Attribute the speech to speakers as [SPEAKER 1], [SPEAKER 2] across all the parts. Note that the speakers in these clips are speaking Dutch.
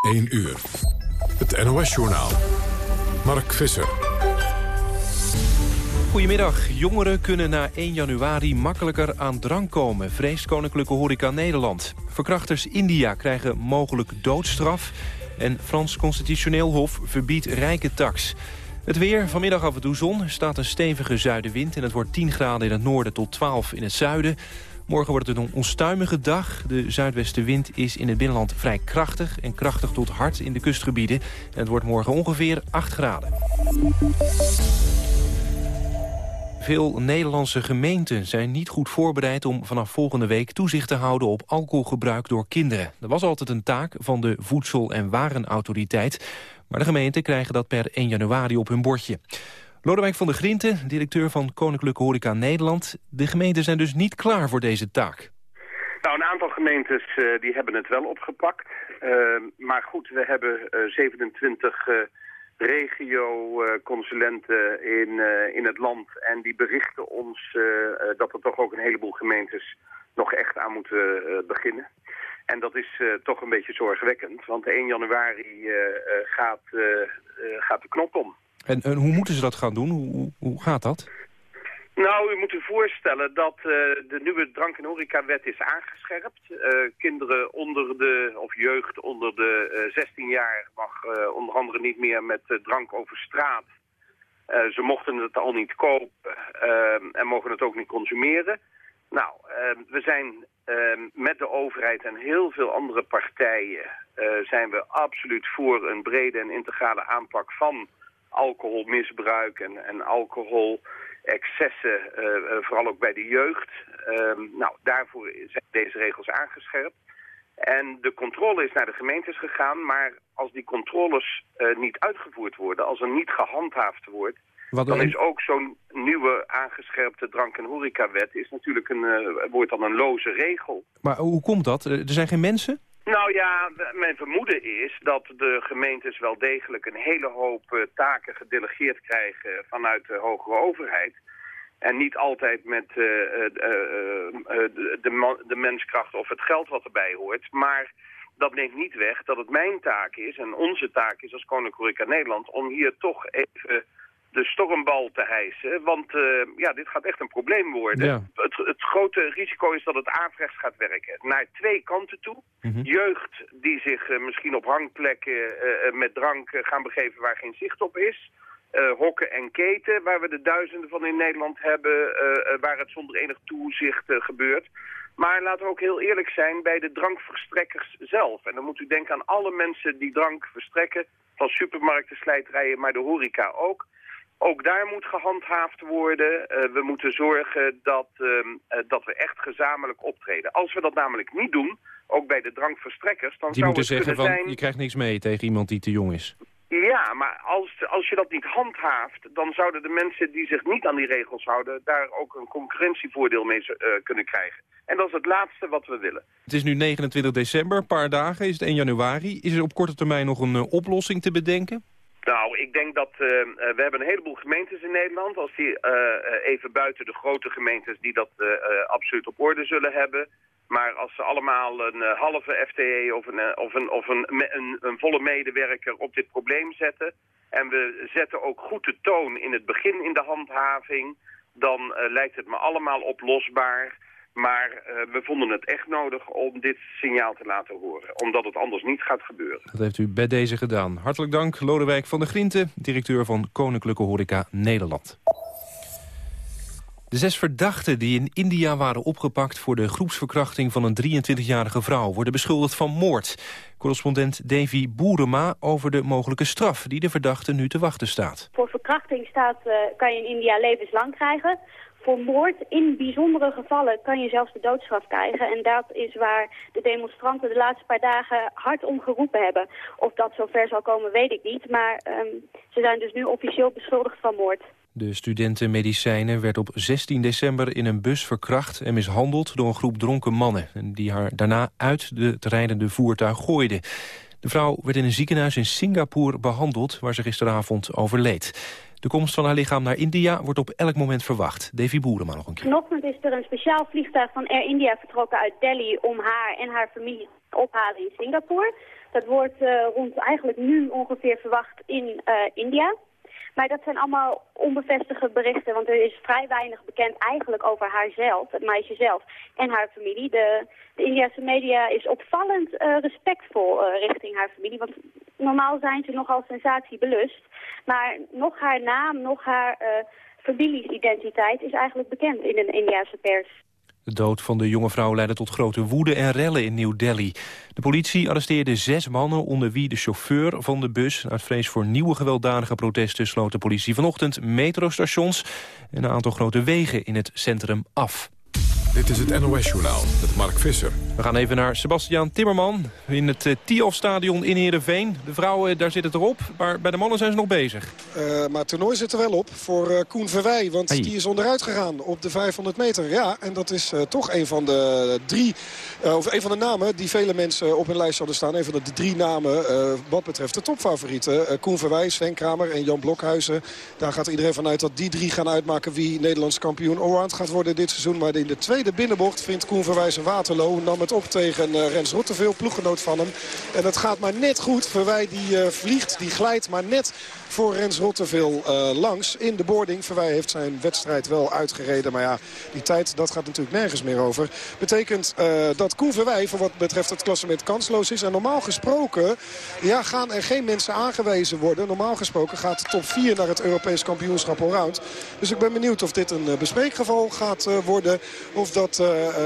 [SPEAKER 1] 1 uur. Het NOS-journaal. Mark Visser.
[SPEAKER 2] Goedemiddag. Jongeren kunnen na 1 januari makkelijker aan drank komen... vreest Koninklijke Horeca Nederland. Verkrachters India krijgen mogelijk doodstraf... en Frans Constitutioneel Hof verbiedt rijke tax. Het weer, vanmiddag af en toe zon, staat een stevige zuidenwind... en het wordt 10 graden in het noorden tot 12 in het zuiden... Morgen wordt het een onstuimige dag. De zuidwestenwind is in het binnenland vrij krachtig... en krachtig tot hard in de kustgebieden. En het wordt morgen ongeveer 8 graden. Veel Nederlandse gemeenten zijn niet goed voorbereid om vanaf volgende week toezicht te houden op alcoholgebruik door kinderen. Dat was altijd een taak van de Voedsel- en Warenautoriteit, maar de gemeenten krijgen dat per 1 januari op hun bordje. Lodewijk van der Grinten, directeur van Koninklijke Horeca Nederland. De gemeenten zijn dus niet klaar voor deze taak.
[SPEAKER 3] Nou, een aantal gemeentes uh, die hebben het wel opgepakt. Uh, maar goed, we hebben uh, 27 regio-consulenten in, in het land. En die berichten ons dat er toch ook een heleboel gemeentes nog echt aan moeten beginnen. En dat is toch een beetje zorgwekkend. Want 1 januari gaat, gaat de knop om.
[SPEAKER 2] En, en, hoe moeten ze dat gaan doen? Hoe, hoe gaat dat?
[SPEAKER 3] Nou, u moet u voorstellen dat uh, de nieuwe drank- en horecawet is aangescherpt. Uh, kinderen onder de, of jeugd onder de uh, 16 jaar mag onder andere niet meer met drank over straat. ze mochten het al niet kopen en mogen het ook niet consumeren. Nou, we zijn met de overheid en heel veel andere partijen zijn we absoluut voor een brede en integrale aanpak van alcoholmisbruik en, en alcoholexcessen, uh, vooral ook bij de jeugd. Uh, nou, daarvoor zijn deze regels aangescherpt. En de controle is naar de gemeentes gegaan, maar als die controles uh, niet uitgevoerd worden, als er niet gehandhaafd wordt, Wat dan is ook zo'n nieuwe aangescherpte drank- en horecawet is natuurlijk een, uh, wordt dan een loze regel.
[SPEAKER 2] Maar hoe komt dat? Er zijn geen mensen?
[SPEAKER 3] Nou ja, mijn vermoeden is dat de gemeentes wel degelijk een hele hoop uh, taken gedelegeerd krijgen vanuit de hogere overheid. En niet altijd met uh, uh, de, de, de menskracht of het geld wat erbij hoort. Maar dat neemt niet weg dat het mijn taak is en onze taak is als Koninklijke Nederland... om hier toch even de stormbal te hijsen. Want uh, ja, dit gaat echt een probleem worden. Ja. Het, het, grote risico is dat het averechts gaat werken. Naar twee kanten toe. Mm -hmm. Jeugd die zich uh, misschien op hangplekken uh, met drank gaan begeven waar geen zicht op is. hokken en keten, waar we de duizenden van in Nederland hebben... waar het zonder enig toezicht gebeurt. Maar laten we ook heel eerlijk zijn bij de drankverstrekkers zelf. En dan moet u denken aan alle mensen die drank verstrekken... van supermarkten, slijterijen, maar de horeca ook... Ook daar moet gehandhaafd worden. Uh, we moeten zorgen dat, uh, uh, dat we echt gezamenlijk optreden. Als we dat namelijk niet doen, ook bij de drankverstrekkers... dan
[SPEAKER 2] die
[SPEAKER 3] zou
[SPEAKER 2] moeten
[SPEAKER 3] het
[SPEAKER 2] zeggen van,
[SPEAKER 3] zijn...
[SPEAKER 2] je krijgt niks mee tegen iemand die te jong is.
[SPEAKER 3] Ja, maar als, als je dat niet handhaaft... dan zouden de mensen die zich niet aan die regels houden... daar ook een concurrentievoordeel mee kunnen krijgen. En dat is het laatste wat we willen.
[SPEAKER 2] Het is nu 29 december, een paar dagen, is het 1 januari. Is er op korte termijn nog een oplossing te bedenken?
[SPEAKER 3] Nou, ik denk dat uh, we hebben een heleboel gemeentes in Nederland. Als die uh, even buiten de grote gemeentes die dat absoluut op orde zullen hebben. Maar als ze allemaal een halve FTE of, een, of, een, of een, een, een, volle medewerker op dit probleem zetten... en we zetten ook goed de toon in het begin in de handhaving... dan lijkt het me allemaal oplosbaar... Maar uh, we vonden het echt nodig om dit signaal te laten horen. Omdat het anders niet gaat gebeuren.
[SPEAKER 2] Dat heeft u bij deze gedaan. Hartelijk dank, Lodewijk van der Grinten, directeur van Koninklijke Horeca Nederland. De zes verdachten die in India waren opgepakt voor de groepsverkrachting van een 23-jarige vrouw worden beschuldigd van moord. Correspondent Davy Boerema over de mogelijke straf die de verdachte nu te wachten staat.
[SPEAKER 4] Voor verkrachting staat, uh, kan je in India levenslang krijgen. Voor moord in bijzondere gevallen kan je zelfs de doodstraf krijgen. En dat is waar de demonstranten de laatste paar dagen hard om geroepen hebben. Of dat zover zal komen, weet ik niet. Maar um, ze zijn dus nu officieel beschuldigd van moord.
[SPEAKER 2] De studenten medicijnen werd op 16 december in een bus verkracht en mishandeld door een groep dronken mannen. Die haar daarna uit het rijdende voertuig gooiden. De vrouw werd in een ziekenhuis in Singapore behandeld, waar ze gisteravond overleed. De komst van haar lichaam naar India wordt op elk moment verwacht. Davy Boerema nog een keer.
[SPEAKER 4] Vanochtend is er een speciaal vliegtuig van Air India vertrokken uit Delhi... om haar en haar familie te ophalen in Singapore. Dat wordt rond eigenlijk nu ongeveer verwacht in India. Maar dat zijn allemaal onbevestigde berichten, want er is vrij weinig bekend eigenlijk over haarzelf, het meisje zelf en haar familie. De, de Indiase media is opvallend respectvol richting haar familie, want normaal zijn ze nogal sensatiebelust. Maar nog haar naam, nog haar familiesidentiteit is eigenlijk bekend in de Indiase pers.
[SPEAKER 2] De dood van de jonge vrouw leidde tot grote woede en rellen in New Delhi. De politie arresteerde zes mannen, onder wie de chauffeur van de bus. Uit vrees voor nieuwe gewelddadige protesten sloot de politie vanochtend metrostations... en een aantal grote wegen in het centrum af.
[SPEAKER 1] Dit is het NOS-journaal met Mark Visser.
[SPEAKER 2] We gaan even naar Sebastian Timmerman in het uh, Tialf-stadion in Heerenveen. De vrouwen, daar zit het erop, maar bij de mannen zijn ze nog bezig.
[SPEAKER 5] Uh, maar het toernooi zit er wel op voor uh, Koen Verwij, want die is onderuit gegaan op de 500 meter. Ja, en dat is toch een van de drie, of een van de namen die vele mensen op hun lijst zouden staan. Een van de drie namen wat betreft de topfavorieten. Koen Verwij, Sven Kramer en Jan Blokhuizen. Daar gaat iedereen vanuit dat die drie gaan uitmaken wie Nederlands kampioen allround gaat worden dit seizoen. Maar in de tweede binnenbocht vindt Koen Verwij zijn Waterloo. Nam het op tegen uh, Rens Rotteveel, ploeggenoot van hem. En het gaat maar net goed. Verwij die uh, vliegt, die glijdt maar net voor Rens Rotteveel uh, langs. In de boarding. Verwij heeft zijn wedstrijd wel uitgereden. Maar ja, die tijd, dat gaat natuurlijk nergens meer over. Betekent uh, dat Koen Verwij, voor wat betreft het klassement, kansloos is. En normaal gesproken ja, gaan er geen mensen aangewezen worden. Normaal gesproken gaat de top 4 naar het Europees kampioenschap allround. Dus ik ben benieuwd of dit een uh, bespreekgeval gaat worden. Of dat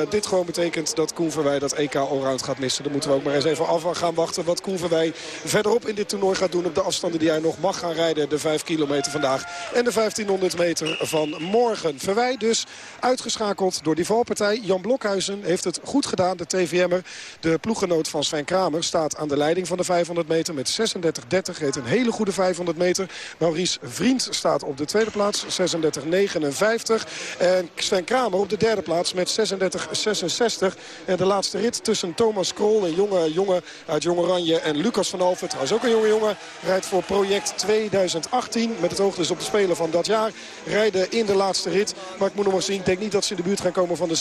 [SPEAKER 5] dit gewoon betekent dat Koen Verwij dat EK allround gaat missen. Dan moeten we ook maar eens even af gaan wachten wat Koen Verwij verderop in dit toernooi gaat doen. Op de afstanden die hij nog mag gaan rijden. De 5 kilometer vandaag en de 1500 meter van morgen. Verwij dus uitgeschakeld door die valpartij. Jan Blokhuizen heeft het goed gedaan. De TVM'er, de ploeggenoot van Sven Kramer, staat aan de leiding van de 500 meter met 36-30. Heet een hele goede 500 meter. Maurice Vriend staat op de tweede plaats, 36-59. En Sven Kramer op de derde plaats met 36-66. En de laatste rit tussen Thomas Krol, een jonge jongen uit Jong Oranje... en Lucas van Alphen, trouwens ook een jonge jongen, rijdt voor project 2 2018. Met het oog dus op de Spelen van dat jaar. Rijden in de laatste rit. Maar ik moet nog maar zien. Ik denk niet dat ze in de buurt gaan komen van de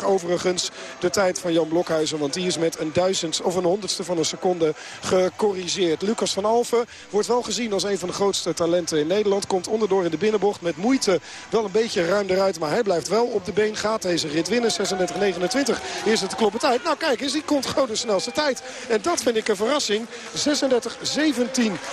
[SPEAKER 5] 36-29 overigens. De tijd van Jan Blokhuizen. Want die is met een duizend of een honderdste van een seconde gecorrigeerd. Lucas van Alfen wordt wel gezien als een van de grootste talenten in Nederland. Komt onderdoor in de binnenbocht. Met moeite wel een beetje ruim eruit. Maar hij blijft wel op de been. Gaat deze rit winnen. 36-29 is het kloppen tijd. Nou kijk eens, die komt gewoon de snelste tijd. En dat vind ik een verrassing. 36-17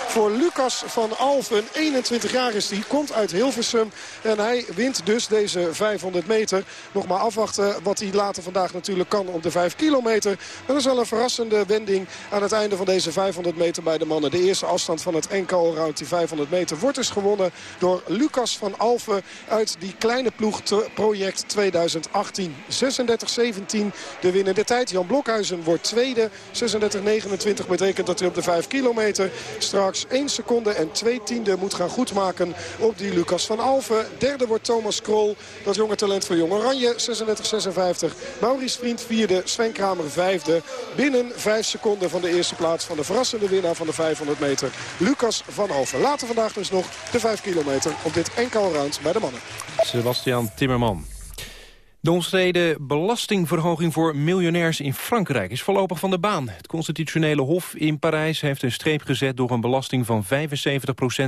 [SPEAKER 5] voor Lucas van Alphen. 21 jaar is hij, komt uit Hilversum. En hij wint dus deze 500 meter. Nog maar afwachten wat hij later vandaag natuurlijk kan op de 5 kilometer. Maar dat is wel een verrassende wending aan het einde van deze 500 meter bij de mannen. De eerste afstand van het NK Allround, die 500 meter, wordt dus gewonnen door Lucas van Alphen uit die kleine ploeg project 2018. 36-17 de winnende tijd. Jan Blokhuizen wordt tweede. 36-29 betekent dat hij op de 5 kilometer straks 1 seconde en 2 tiende moet gaan goedmaken op die Lucas van Alphen. Derde wordt Thomas Krol, dat jonge talent van Jong Oranje, 36-56. Maurice Vriend vierde, Sven Kramer vijfde. Binnen 5 seconden van de eerste plaats van de verrassende winnaar van de 500 meter. Lucas van Alphen. Later vandaag dus nog de 5 kilometer op dit enkel round bij de mannen.
[SPEAKER 2] Sebastian Timmerman. De omstreden belastingverhoging voor miljonairs in Frankrijk is voorlopig van de baan. Het constitutionele hof in Parijs heeft een streep gezet door een belasting van 75%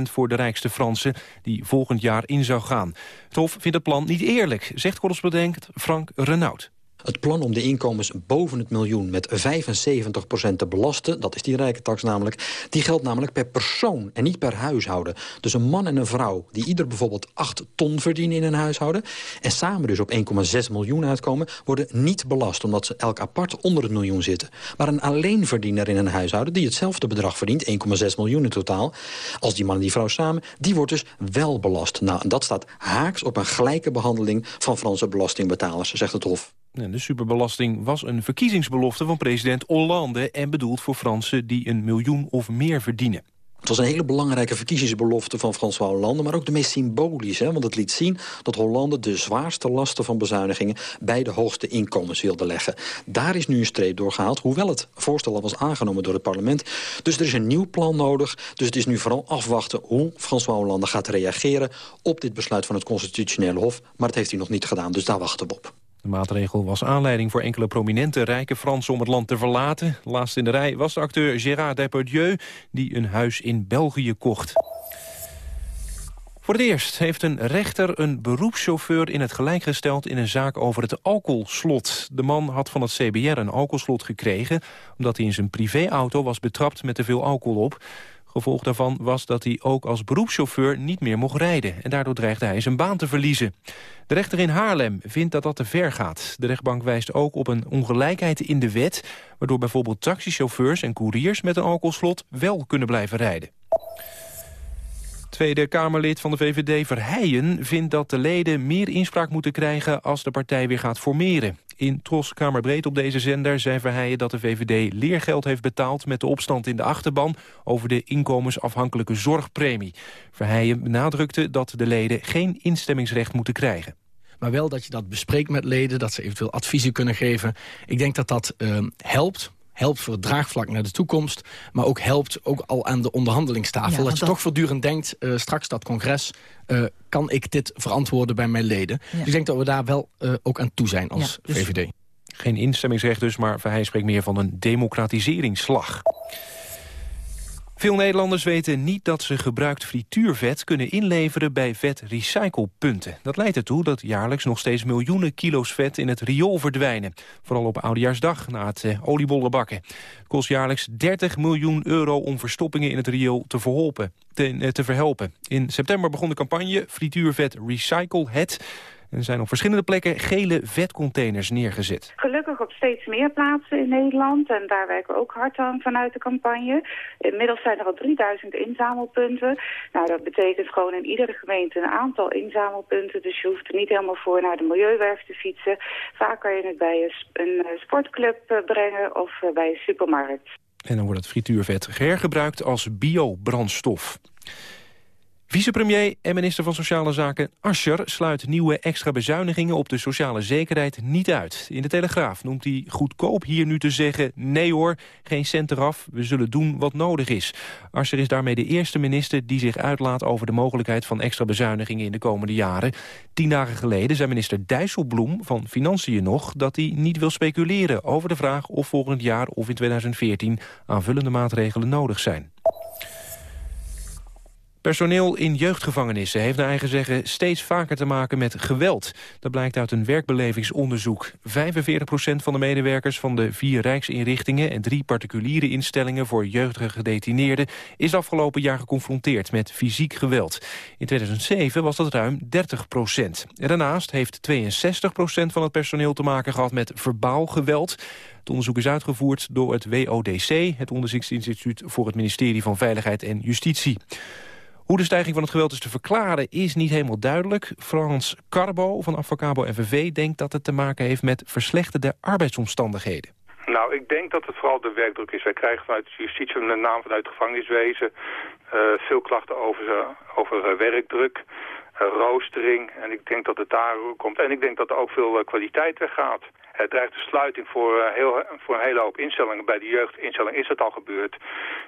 [SPEAKER 2] voor de rijkste Fransen die volgend jaar in zou gaan. Het hof vindt het plan niet eerlijk, zegt correspondent Frank Renaud.
[SPEAKER 6] Het plan om de inkomens boven het miljoen met 75% te belasten... dat is die rijke tax namelijk, die geldt namelijk per persoon en niet per huishouden. Dus een man en een vrouw die ieder bijvoorbeeld 8 ton verdienen in een huishouden... en samen dus op 1,6 miljoen uitkomen, worden niet belast... omdat ze elk apart onder het miljoen zitten. Maar een alleenverdiener in een huishouden die hetzelfde bedrag verdient... 1,6 miljoen in totaal, als die man en die vrouw samen... die wordt dus wel belast. Nou, en dat staat haaks op een gelijke behandeling van Franse belastingbetalers, zegt het Hof.
[SPEAKER 2] De superbelasting was een verkiezingsbelofte van president Hollande... en bedoeld voor Fransen die een miljoen of meer verdienen.
[SPEAKER 6] Het was een hele belangrijke verkiezingsbelofte van François Hollande... maar ook de meest symbolische, want het liet zien dat Hollande... de zwaarste lasten van bezuinigingen bij de hoogste inkomens wilde leggen. Daar is nu een streep door gehaald, hoewel het voorstel al was aangenomen door het parlement. Dus er is een nieuw plan nodig. Dus het is nu vooral afwachten hoe François Hollande gaat reageren... op dit besluit van het Constitutionele Hof. Maar dat heeft hij nog niet gedaan, dus daar wachten we op.
[SPEAKER 2] De maatregel was aanleiding voor enkele prominente rijke Fransen om het land te verlaten. Laatst in de rij was de acteur Gérard Depardieu die een huis in België kocht. Voor het eerst heeft een rechter een beroepschauffeur in het gelijk gesteld in een zaak over het alcoholslot. De man had van het CBR een alcoholslot gekregen omdat hij in zijn privéauto was betrapt met te veel alcohol op. Gevolg daarvan was dat hij ook als beroepschauffeur niet meer mocht rijden. En daardoor dreigde hij zijn baan te verliezen. De rechter in Haarlem vindt dat dat te ver gaat. De rechtbank wijst ook op een ongelijkheid in de wet... waardoor bijvoorbeeld taxichauffeurs en couriers met een alcoholslot wel kunnen blijven rijden. Tweede Kamerlid van de VVD Verheijen vindt dat de leden meer inspraak moeten krijgen als de partij weer gaat formeren. In Tros Kamerbreed op deze zender zei Verheijen dat de VVD leergeld heeft betaald met de opstand in de achterban over de inkomensafhankelijke zorgpremie. Verheijen benadrukte dat de leden geen instemmingsrecht moeten krijgen.
[SPEAKER 7] Maar wel dat je dat bespreekt met leden, dat ze eventueel adviezen kunnen geven. Ik denk dat dat uh, helpt, helpt voor het draagvlak naar de toekomst... maar ook helpt ook al aan de onderhandelingstafel. dat je toch voortdurend denkt, uh, straks dat congres... Uh, kan ik dit verantwoorden bij mijn leden? Ja. Dus ik denk dat we daar wel uh, ook aan toe zijn als ja, dus VVD.
[SPEAKER 2] Geen instemmingsrecht dus, maar hij spreekt meer van een democratiseringsslag. Veel Nederlanders weten niet dat ze gebruikt frituurvet kunnen inleveren bij vetrecyclepunten. Dat leidt ertoe dat jaarlijks nog steeds miljoenen kilo's vet in het riool verdwijnen. Vooral op Oudejaarsdag na het eh, oliebollen bakken. Het kost jaarlijks 30 miljoen euro om verstoppingen in het riool te, eh, te verhelpen. In september begon de campagne Frituurvet Recycle Het. Er zijn op verschillende plekken gele vetcontainers neergezet.
[SPEAKER 8] Gelukkig op steeds meer plaatsen in Nederland. En daar werken we ook hard aan vanuit de campagne. Inmiddels zijn er al 3000 inzamelpunten. Nou, dat betekent gewoon in iedere gemeente een aantal inzamelpunten. Dus je hoeft er niet helemaal voor naar de milieuwerf te fietsen. Vaak kan je het bij een sportclub eh, brengen of eh, bij een supermarkt.
[SPEAKER 2] En dan wordt het frituurvet hergebruikt als biobrandstof. Vicepremier en minister van Sociale Zaken Ascher sluit nieuwe extra bezuinigingen op de sociale zekerheid niet uit. In de Telegraaf noemt hij goedkoop hier nu te zeggen... nee hoor, geen cent eraf, we zullen doen wat nodig is. Ascher is daarmee de eerste minister die zich uitlaat over de mogelijkheid van extra bezuinigingen in de komende jaren. Tien dagen geleden zei minister Dijsselbloem van Financiën nog dat hij niet wil speculeren over de vraag of volgend jaar of in 2014 aanvullende maatregelen nodig zijn. Personeel in jeugdgevangenissen heeft naar eigen zeggen steeds vaker te maken met geweld. Dat blijkt uit een werkbelevingsonderzoek. 45% van de medewerkers van de vier rijksinrichtingen en drie particuliere instellingen voor jeugdige gedetineerden is afgelopen jaar geconfronteerd met fysiek geweld. In 2007 was dat ruim 30 procent. En daarnaast heeft 62 procent van het personeel te maken gehad met verbaal geweld. Het onderzoek is uitgevoerd door het WODC, het onderzoeksinstituut voor het ministerie van Veiligheid en Justitie. Hoe de stijging van het geweld is te verklaren is niet helemaal duidelijk. Frans Carbo van Avocabo NVV denkt dat het te maken heeft met verslechterde arbeidsomstandigheden.
[SPEAKER 9] Nou, ik denk dat het vooral de werkdruk is. Wij krijgen vanuit justitie, met name vanuit gevangeniswezen, uh, veel klachten over, over uh, werkdruk, roostering. En ik denk dat het daar komt. En ik denk dat er ook veel kwaliteit weggaat. Het dreigt de sluiting voor, heel, voor een hele hoop instellingen. Bij de jeugdinstelling is het al gebeurd.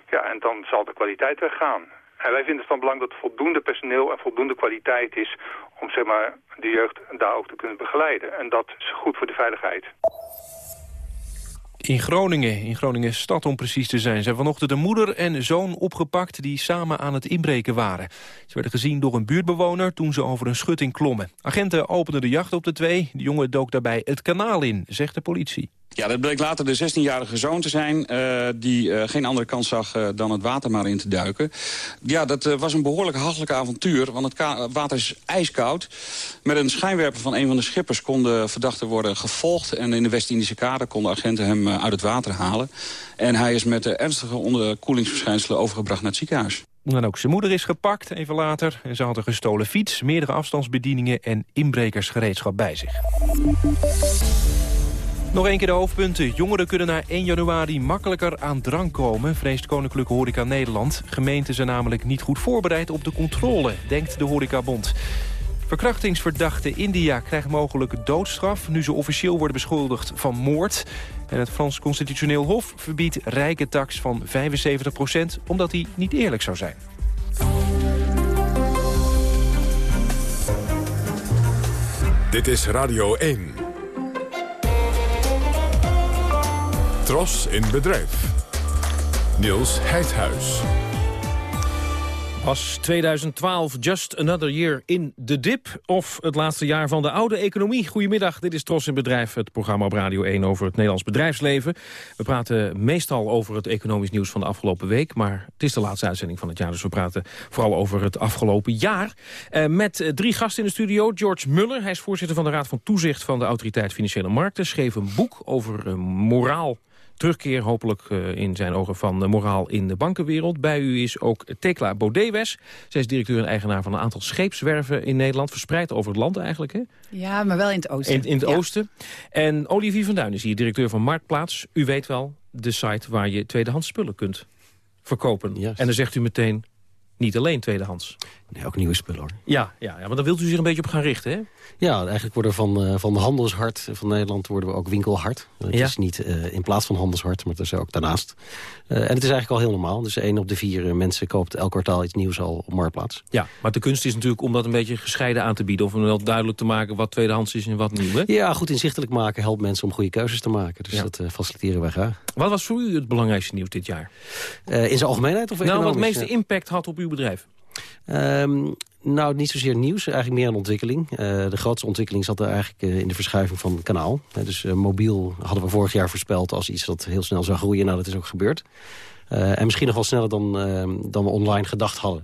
[SPEAKER 9] Ja, en dan zal de kwaliteit weggaan. En wij vinden het van belang dat voldoende personeel en voldoende kwaliteit is om zeg maar, de jeugd daar ook te kunnen begeleiden. En dat is goed voor de veiligheid.
[SPEAKER 2] In Groningen, in Groningen stad om precies te zijn... zijn vanochtend een moeder en zoon opgepakt die samen aan het inbreken waren. Ze werden gezien door een buurtbewoner toen ze over een schutting klommen. Agenten openden de jacht op de twee. De jongen dook daarbij het kanaal in, zegt de politie.
[SPEAKER 10] Ja, dat bleek later de 16-jarige zoon te zijn... Uh, die uh, geen andere kans zag uh, dan het water maar in te duiken. Ja, dat was een behoorlijk hachelijk avontuur... want het water is ijskoud. Met een schijnwerper van een van de schippers konden verdachten worden gevolgd... en in de West-Indische kade konden agenten hem uit het water halen. En hij is met ernstige onderkoelingsverschijnselen overgebracht naar het ziekenhuis.
[SPEAKER 2] En ook zijn moeder is gepakt, even later. Ze had een gestolen fiets, meerdere afstandsbedieningen... en inbrekersgereedschap bij zich. Nog één keer de hoofdpunten. Jongeren kunnen na 1 januari makkelijker aan drank komen, vreest Koninklijke Horeca Nederland. Gemeenten zijn namelijk niet goed voorbereid op de controle, denkt de Horecabond. Verkrachtingsverdachte India krijgt mogelijk doodstraf... nu ze officieel worden beschuldigd van moord. En het Frans Constitutioneel Hof verbiedt rijke tax van 75% omdat hij niet eerlijk zou zijn.
[SPEAKER 1] Dit is Radio 1. Tros in bedrijf. Niels Heidhuis.
[SPEAKER 11] Was 2012 just another year in the dip? Of het laatste jaar van de oude economie? Goedemiddag, dit is Tros in Bedrijf, het programma op Radio 1 over het Nederlands bedrijfsleven. We praten meestal over het economisch nieuws van de afgelopen week. Maar het is de laatste uitzending van het jaar, dus we praten vooral over het afgelopen jaar. Eh, met eh, drie gasten in de studio. George Muller, hij is voorzitter van de Raad van Toezicht van de Autoriteit Financiële Markten. Schreef een boek over uh, moraal terugkeer hopelijk uh, in zijn ogen van uh, moraal in de bankenwereld. Bij u is ook Tekla Bodewes. Zij is directeur en eigenaar van een aantal scheepswerven in Nederland. Verspreid over het land eigenlijk, hè?
[SPEAKER 12] Ja, maar wel in het oosten.
[SPEAKER 11] In, in het ja. oosten. En Olivier van Duin is hier, directeur van Marktplaats. U weet wel, de site waar je tweedehands spullen kunt verkopen.
[SPEAKER 13] Yes.
[SPEAKER 11] En dan zegt u meteen, niet alleen tweedehands.
[SPEAKER 13] Nee, ook nieuwe spullen hoor.
[SPEAKER 11] Ja, ja, ja, maar daar wilt u zich een beetje op gaan richten, hè?
[SPEAKER 13] Ja, eigenlijk worden we van, uh, van de handelshart van Nederland worden we ook winkelhart. Het
[SPEAKER 11] Ja.
[SPEAKER 13] is niet uh, in plaats van handelshart, maar het is ook daarnaast. Uh, en het is eigenlijk al heel normaal. Dus één op de vier mensen koopt elk kwartaal iets nieuws al op Marktplaats.
[SPEAKER 11] Ja, maar de kunst is natuurlijk om dat een beetje gescheiden aan te bieden. Of om wel duidelijk te maken wat tweedehands is en wat nieuw, hè?
[SPEAKER 13] Ja, goed inzichtelijk maken helpt mensen om goede keuzes te maken. Dus
[SPEAKER 11] Ja.
[SPEAKER 13] dat faciliteren wij graag.
[SPEAKER 11] Wat was voor u het belangrijkste nieuws dit jaar?
[SPEAKER 13] In zijn algemeenheid of
[SPEAKER 11] Nou, wat het meeste impact had op uw bedrijf?
[SPEAKER 13] Um, nou, niet zozeer nieuws, eigenlijk meer een ontwikkeling. Uh, de grootste ontwikkeling zat er eigenlijk uh, in de verschuiving van het kanaal. Uh, dus mobiel hadden we vorig jaar voorspeld als iets dat heel snel zou groeien. Nou, dat is ook gebeurd. en misschien nog wel sneller dan, ehm, dan we online gedacht hadden.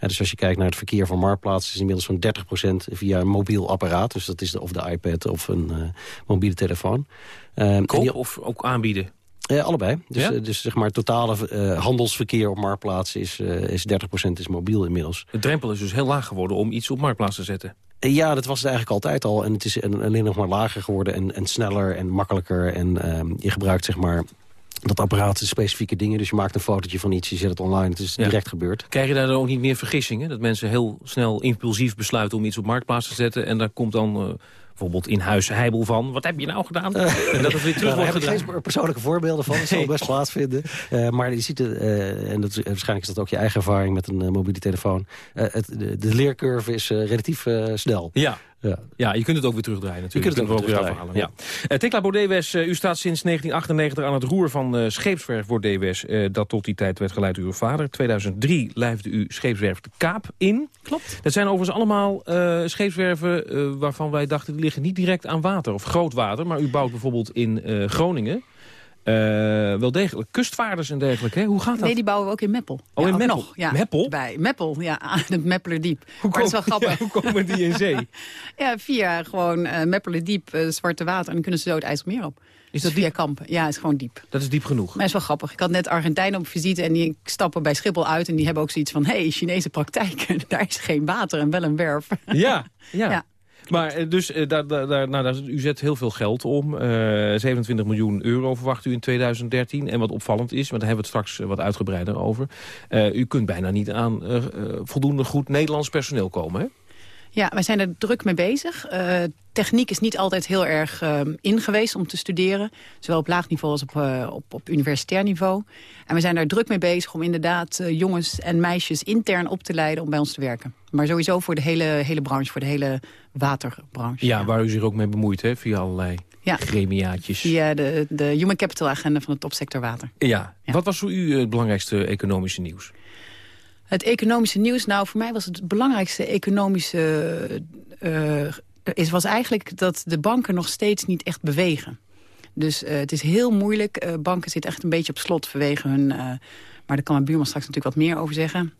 [SPEAKER 13] dus als je kijkt naar het verkeer van Marktplaats... is inmiddels zo'n 30% via een mobiel apparaat. Dus dat is de, of de iPad of een mobiele telefoon. Ehm,
[SPEAKER 11] Koop die, of ook aanbieden?
[SPEAKER 13] Uh, allebei. Dus,
[SPEAKER 11] Ja?
[SPEAKER 13] uh, dus zeg maar totale uh, handelsverkeer op Marktplaats is, is 30% is mobiel inmiddels.
[SPEAKER 11] De drempel is dus heel laag geworden om iets op Marktplaats te zetten.
[SPEAKER 13] Ja, dat was het eigenlijk altijd al. En het is alleen nog maar lager geworden en, en sneller en makkelijker. En ehm, je gebruikt zeg maar dat apparaat specifieke dingen. Dus je maakt een fotootje van iets, je zet het online. Het is
[SPEAKER 11] Ja.
[SPEAKER 13] direct gebeurd.
[SPEAKER 11] Krijg je daar dan ook niet meer vergissingen? Dat mensen heel snel impulsief besluiten om iets op Marktplaats te zetten... en daar komt dan bijvoorbeeld in huis heibel van... wat heb je nou gedaan? en dat het weer terug
[SPEAKER 13] Nou,
[SPEAKER 11] wordt gedaan.
[SPEAKER 13] geen persoonlijke voorbeelden van. Dat zal best plaatsvinden. Uh, maar je ziet, het, uh, en dat, is- waarschijnlijk is dat ook je eigen ervaring met een mobiele telefoon. Het, de, de leercurve is relatief snel.
[SPEAKER 11] Ja.
[SPEAKER 13] Ja.
[SPEAKER 11] Ja, je kunt het ook weer terugdraaien natuurlijk.
[SPEAKER 13] Je kunt het ook
[SPEAKER 11] Dat
[SPEAKER 13] weer
[SPEAKER 11] afhalen. Ja. Uh, Tekla Bordewes, uh, u staat sinds 1998 aan het roer van uh, scheepswerf Bordewes... Uh, dat tot die tijd werd geleid door uw vader. 2003 lijfde u scheepswerf de Kaap in.
[SPEAKER 12] Klopt.
[SPEAKER 11] Dat zijn overigens allemaal scheepswerven waarvan wij dachten... die liggen niet direct aan water of groot water. Maar u bouwt bijvoorbeeld in Groningen... Uh, wel degelijk kustvaarders en dergelijke. Hè? Hoe gaat dat?
[SPEAKER 12] Nee, die bouwen we ook in Meppel.
[SPEAKER 11] Oh,
[SPEAKER 12] ja,
[SPEAKER 11] in Meppel?
[SPEAKER 12] Nog, ja,
[SPEAKER 11] Meppel?
[SPEAKER 12] Bij Meppel, ja, aan het Meppelerdiep.
[SPEAKER 11] Hoe,
[SPEAKER 12] wel grappig.
[SPEAKER 11] ja, hoe komen die in zee?
[SPEAKER 12] Ja, via gewoon uh, Meppelerdiep, uh, zwarte water. En dan kunnen ze zo het IJsselmeer op.
[SPEAKER 11] Is dat
[SPEAKER 12] via
[SPEAKER 11] diep?
[SPEAKER 12] Kampen. Ja, is gewoon diep.
[SPEAKER 11] Dat is diep genoeg.
[SPEAKER 12] Maar is wel grappig. Ik had net Argentijnen op visite en die stappen bij Schiphol uit. En die hebben ook zoiets van, hé, hey, Chinese praktijk. Daar is geen water en wel een werf.
[SPEAKER 11] Ja, ja.
[SPEAKER 12] Ja.
[SPEAKER 11] Maar eh, dus, eh, daar, daar, nou, daar, u zet heel veel geld om. Eh 27 miljoen euro verwacht u in 2013. En wat opvallend is, want daar hebben we het straks eh, wat uitgebreider over. eh, u kunt bijna niet aan eh, eh, voldoende goed Nederlands personeel komen, hè?
[SPEAKER 12] Ja, wij zijn er druk mee bezig. Uh, techniek is niet altijd heel erg uh, in geweest om te studeren. Zowel op laag niveau als op, uh, op, op universitair niveau. En we zijn daar druk mee bezig om inderdaad uh, jongens en meisjes intern op te leiden om bij ons te werken. Maar sowieso voor de hele, hele branche, voor de hele waterbranche.
[SPEAKER 11] Ja, waar u zich ook mee bemoeit, hè? Via allerlei
[SPEAKER 12] Ja.
[SPEAKER 11] gremiaatjes.
[SPEAKER 12] Via de, de Human Capital Agenda van de topsector water.
[SPEAKER 11] Ja. Wat was voor u het belangrijkste economische nieuws?
[SPEAKER 12] Het economische nieuws, nou voor mij was het belangrijkste economische... Uh, is, was eigenlijk dat de banken nog steeds niet echt bewegen. Dus uh, het is heel moeilijk. Banken zitten echt een beetje op slot vanwege hun... maar daar kan mijn buurman straks natuurlijk wat meer over zeggen.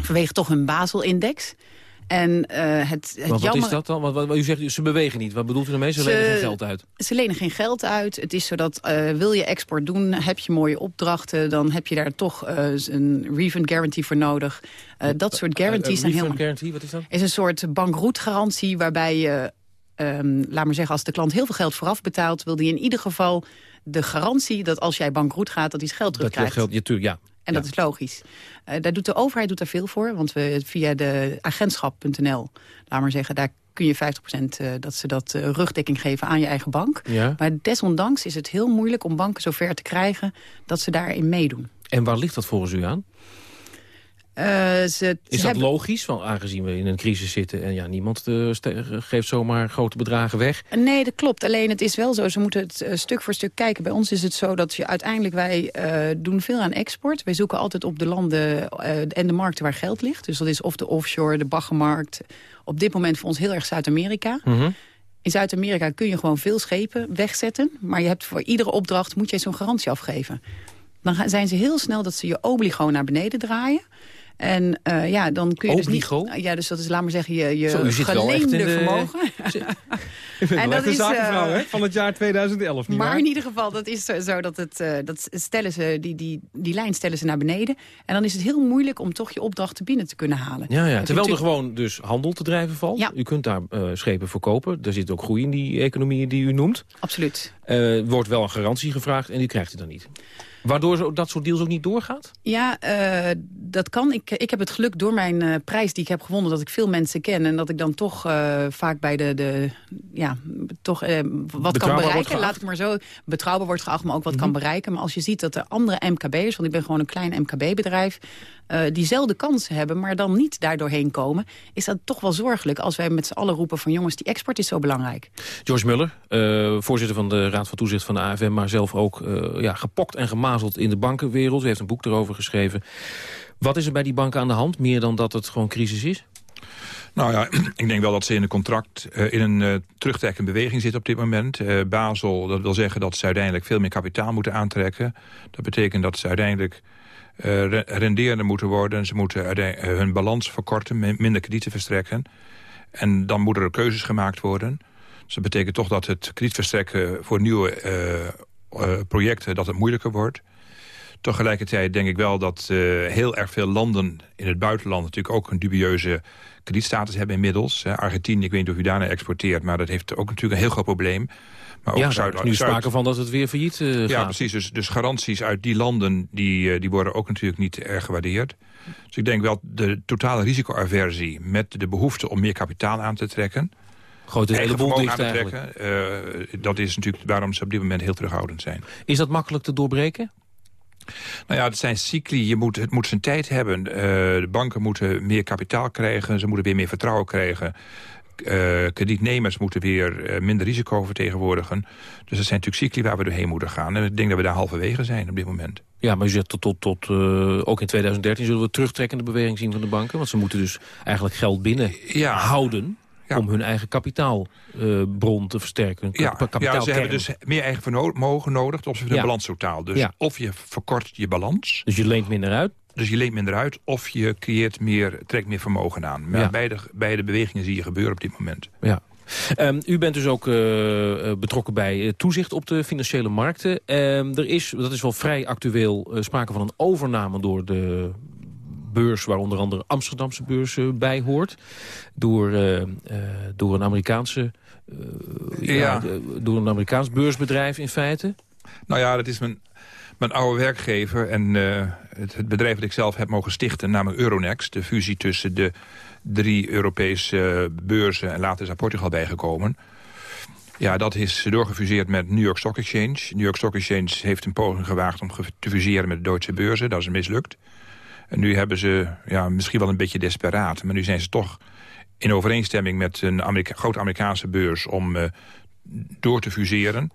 [SPEAKER 12] Vanwege toch hun Basel-index. En uh, het, het
[SPEAKER 11] wat, wat
[SPEAKER 12] jammer...
[SPEAKER 11] is dat dan? Want, wat, u zegt, ze bewegen niet. Wat bedoelt u ermee? Ze, ze lenen geen geld uit.
[SPEAKER 12] Ze lenen geen geld uit. Het is zo dat, uh, wil je export doen, heb je mooie opdrachten... dan heb je daar toch uh, een refund guarantee voor nodig. Dat soort guarantees zijn
[SPEAKER 11] refund
[SPEAKER 12] heel...
[SPEAKER 11] guarantee, wat is dat?
[SPEAKER 12] is een soort bankroetgarantie waarbij je... Um, laat maar zeggen, als de klant heel veel geld vooraf betaalt... wil die in ieder geval de garantie dat als jij bankroet gaat... dat hij zijn geld terugkrijgt.
[SPEAKER 11] Dat geld, ja, ja.
[SPEAKER 12] En
[SPEAKER 11] ja.
[SPEAKER 12] dat is logisch. Uh, daar doet de overheid doet daar veel voor. Want we via de agentschap.nl, laat maar zeggen... daar kun je 50% uh, dat ze dat uh, rugdekking geven aan je eigen bank.
[SPEAKER 11] Ja.
[SPEAKER 12] Maar desondanks is het heel moeilijk om banken zover te krijgen... dat ze daarin meedoen.
[SPEAKER 11] En waar ligt dat volgens u aan?
[SPEAKER 12] Ze,
[SPEAKER 11] is
[SPEAKER 12] dat
[SPEAKER 11] logisch, aangezien we in een crisis zitten... en ja, niemand uh, geeft zomaar grote bedragen weg?
[SPEAKER 12] Nee, dat klopt. Alleen het is wel zo, ze moeten het uh, stuk voor stuk kijken. Bij ons is het zo dat je uiteindelijk, wij doen veel aan export. Wij zoeken altijd op de landen en de markten waar geld ligt. Dus dat is of de offshore, de baggermarkt. Op dit moment voor ons heel erg Zuid-Amerika.
[SPEAKER 11] -hmm.
[SPEAKER 12] In Zuid-Amerika kun je gewoon veel schepen wegzetten. Maar je hebt voor iedere opdracht moet je zo'n garantie afgeven. Dan zijn ze heel snel dat ze je obligo naar beneden draaien. En uh, ja, dan kun je
[SPEAKER 11] Obligo?
[SPEAKER 12] dus niet... Ja, dus dat is, laat maar zeggen, je, je
[SPEAKER 11] Zo, de...
[SPEAKER 12] vermogen.
[SPEAKER 11] Ik vind en dat is zakenvrouw, uh, hè? Van het jaar 2011, niet
[SPEAKER 12] Maar
[SPEAKER 11] waar?
[SPEAKER 12] in ieder geval, dat is zo dat het... Uh, dat stellen ze, die, die, die lijn stellen ze naar beneden. En dan is het heel moeilijk om toch je opdrachten binnen te kunnen halen.
[SPEAKER 11] Ja, ja. Terwijl er gewoon dus handel te drijven valt.
[SPEAKER 12] Ja.
[SPEAKER 11] U kunt daar schepen verkopen. Er zit ook groei in die economieën die u noemt.
[SPEAKER 12] Absoluut.
[SPEAKER 11] Er wordt wel een garantie gevraagd en die krijgt u dan niet. Waardoor dat soort deals ook niet doorgaat?
[SPEAKER 12] Ja, uh, dat kan. Ik, ik heb het geluk door mijn uh, prijs die ik heb gewonnen... dat ik veel mensen ken en dat ik dan toch uh, vaak bij de... de ja, toch wat kan bereiken. Laat ik maar zo... Betrouwbaar wordt geacht, maar ook wat mm -hmm. kan bereiken. Maar als je ziet dat er andere MKB'ers... want ik ben gewoon een klein MKB-bedrijf... diezelfde kansen hebben, maar dan niet daardoorheen komen... is dat toch wel zorgelijk als wij met z'n allen roepen van... jongens, die export is zo belangrijk.
[SPEAKER 11] George Muller, voorzitter van de Raad van Toezicht van de AFM... maar zelf ook ja, gepokt en gemaakt in de bankenwereld. U heeft een boek erover geschreven. Wat is er bij die banken aan de hand? Meer dan dat het gewoon crisis is?
[SPEAKER 14] Nou ja, ik denk wel dat ze in een contract uh, in een uh, terugtrekkende beweging zitten op dit moment. Uh, Basel, dat wil zeggen dat ze uiteindelijk veel meer kapitaal moeten aantrekken. Dat betekent dat ze uiteindelijk renderender moeten worden. Ze moeten hun balans verkorten, minder kredieten verstrekken. En dan moeten er keuzes gemaakt worden. Dus dat betekent toch dat het kredietverstrekken voor nieuwe projecten dat het moeilijker wordt. Tegelijkertijd denk ik wel dat uh, heel erg veel landen in het buitenland... natuurlijk ook een dubieuze kredietstatus hebben inmiddels. Hè. Argentinië, ik weet niet of u daarna exporteert... maar dat heeft ook natuurlijk een heel groot probleem. Maar ook
[SPEAKER 11] ja,
[SPEAKER 14] Zuid
[SPEAKER 11] er is nu sprake van dat het weer failliet uh, gaat.
[SPEAKER 14] Ja, precies. Dus, dus garanties uit die landen... Die, die worden ook natuurlijk niet erg gewaardeerd. Dus ik denk wel de totale risicoaversie... met de behoefte om meer kapitaal aan te trekken...
[SPEAKER 11] Grote heleboel dicht
[SPEAKER 14] aan te trekken. Uh, dat is natuurlijk waarom ze op dit moment heel terughoudend zijn.
[SPEAKER 11] Is dat makkelijk te doorbreken?
[SPEAKER 14] Nou ja, het zijn cycli. Je moet, het moet zijn tijd hebben. Uh, de banken moeten meer kapitaal krijgen. Ze moeten weer meer vertrouwen krijgen. Uh, kredietnemers moeten weer minder risico vertegenwoordigen. Dus dat zijn natuurlijk cycli waar we doorheen moeten gaan. En ik denk dat we daar halverwege zijn op dit moment.
[SPEAKER 11] Ja, maar u zegt tot, tot, tot uh, ook in 2013 zullen we terugtrekkende beweging zien van de banken. Want ze moeten dus eigenlijk geld binnen
[SPEAKER 14] ja.
[SPEAKER 11] houden ja. om hun eigen kapitaalbron te versterken.
[SPEAKER 14] Ja, ja, ze hebben dus meer eigen vermogen nodig ten opzichte van hun ja. balanstotaal. Dus of je verkort je balans...
[SPEAKER 11] Dus je leent minder uit?
[SPEAKER 14] Dus je leent minder uit of je creëert meer, trekt meer vermogen aan. Maar beide, beide bewegingen zie je gebeuren op dit moment.
[SPEAKER 11] Ja. Um, u bent dus ook uh, betrokken bij uh, toezicht op de financiële markten. Um, er is, dat is wel vrij actueel, sprake van een overname door de beurs waar onder andere Amsterdamse beurs uh, bij hoort. Door, uh, uh, door een Amerikaanse... ja. door een Amerikaans beursbedrijf in feite.
[SPEAKER 14] Nou ja, dat is mijn, mijn oude werkgever en het, het, bedrijf dat ik zelf heb mogen stichten, namelijk Euronext. De fusie tussen de drie Europese beurzen en later is er Portugal bijgekomen. Ja, dat is doorgefuseerd met New York Stock Exchange. New York Stock Exchange heeft een poging gewaagd om te fuseren met de Duitse beurzen. Dat is mislukt. En nu hebben ze, ja, misschien wel een beetje desperaat... maar nu zijn ze toch in overeenstemming met een Amerika grote Amerikaanse beurs... om uh, door te fuseren.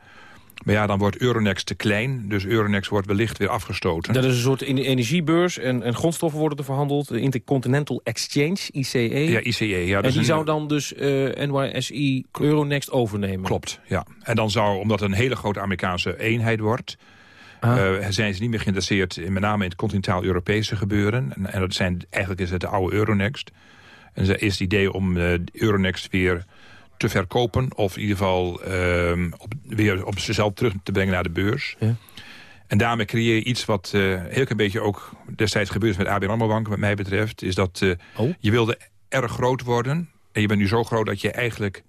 [SPEAKER 14] Maar ja, dan wordt Euronext te klein. Dus Euronext wordt wellicht weer afgestoten.
[SPEAKER 11] Dat is een soort energiebeurs en, en grondstoffen worden er verhandeld. De Intercontinental Exchange, ICE.
[SPEAKER 14] Ja, ICE. Ja,
[SPEAKER 11] en die een, zou dan dus uh, NYSE Euronext overnemen.
[SPEAKER 14] Klopt, ja. En dan zou, omdat het een hele grote Amerikaanse eenheid wordt... Ah. Uh, zijn ze niet meer geïnteresseerd in met name in het continentaal-Europese gebeuren. En, en, dat zijn, eigenlijk is het de oude Euronext. En ze is het idee om uh, Euronext weer te verkopen... of in ieder geval uh, op, weer op zichzelf terug te brengen naar de beurs.
[SPEAKER 11] Ja.
[SPEAKER 14] En daarmee creëer je iets wat uh, heel klein beetje ook destijds gebeurd is met ABN AMRO Bank, wat mij betreft. Is dat
[SPEAKER 11] oh.
[SPEAKER 14] je wilde erg groot worden. En je bent nu zo groot dat je eigenlijk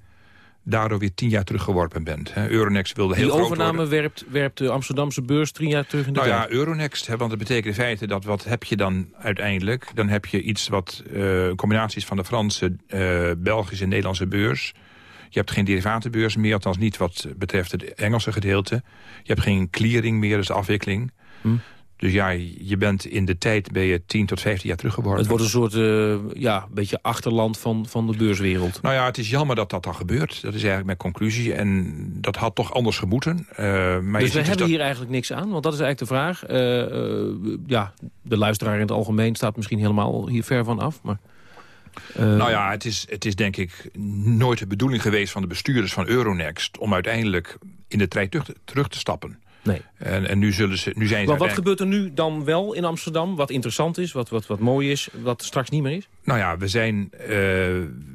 [SPEAKER 14] daardoor weer tien jaar teruggeworpen bent. Euronext wilde heel
[SPEAKER 11] Die
[SPEAKER 14] groot
[SPEAKER 11] overname
[SPEAKER 14] worden.
[SPEAKER 11] werpt, werpt de Amsterdamse beurs tien jaar terug in de
[SPEAKER 14] Nou
[SPEAKER 11] tijd.
[SPEAKER 14] ja, Euronext, want dat betekent in feite dat wat heb je dan uiteindelijk? Dan heb je iets wat uh, combinaties van de Franse, uh, Belgische en Nederlandse beurs. Je hebt geen derivatenbeurs meer, althans niet wat betreft het Engelse gedeelte. Je hebt geen clearing meer, dus afwikkeling.
[SPEAKER 11] Hm.
[SPEAKER 14] Dus ja, je bent in de tijd ben je 10 tot 15 jaar teruggeworden.
[SPEAKER 11] Het wordt een soort uh, ja, beetje achterland van, van de beurswereld.
[SPEAKER 14] Nou ja, het is jammer dat dat dan gebeurt. Dat is eigenlijk mijn conclusie. En dat had toch anders gemoeten. Uh,
[SPEAKER 11] maar dus we dus hebben hier eigenlijk niks aan? Want dat is eigenlijk de vraag. Uh, ja, de luisteraar in het algemeen staat misschien helemaal hier ver van af. Maar...
[SPEAKER 14] nou ja, het is, het is denk ik nooit de bedoeling geweest van de bestuurders van Euronext... om uiteindelijk in de trein terug, terug te stappen.
[SPEAKER 11] Nee.
[SPEAKER 14] En, en nu, zullen ze, nu zijn ze...
[SPEAKER 11] Maar wat gebeurt er nu dan wel in Amsterdam? Wat interessant is, wat, wat, wat mooi is, wat straks niet meer is?
[SPEAKER 14] Nou ja, we zijn, uh,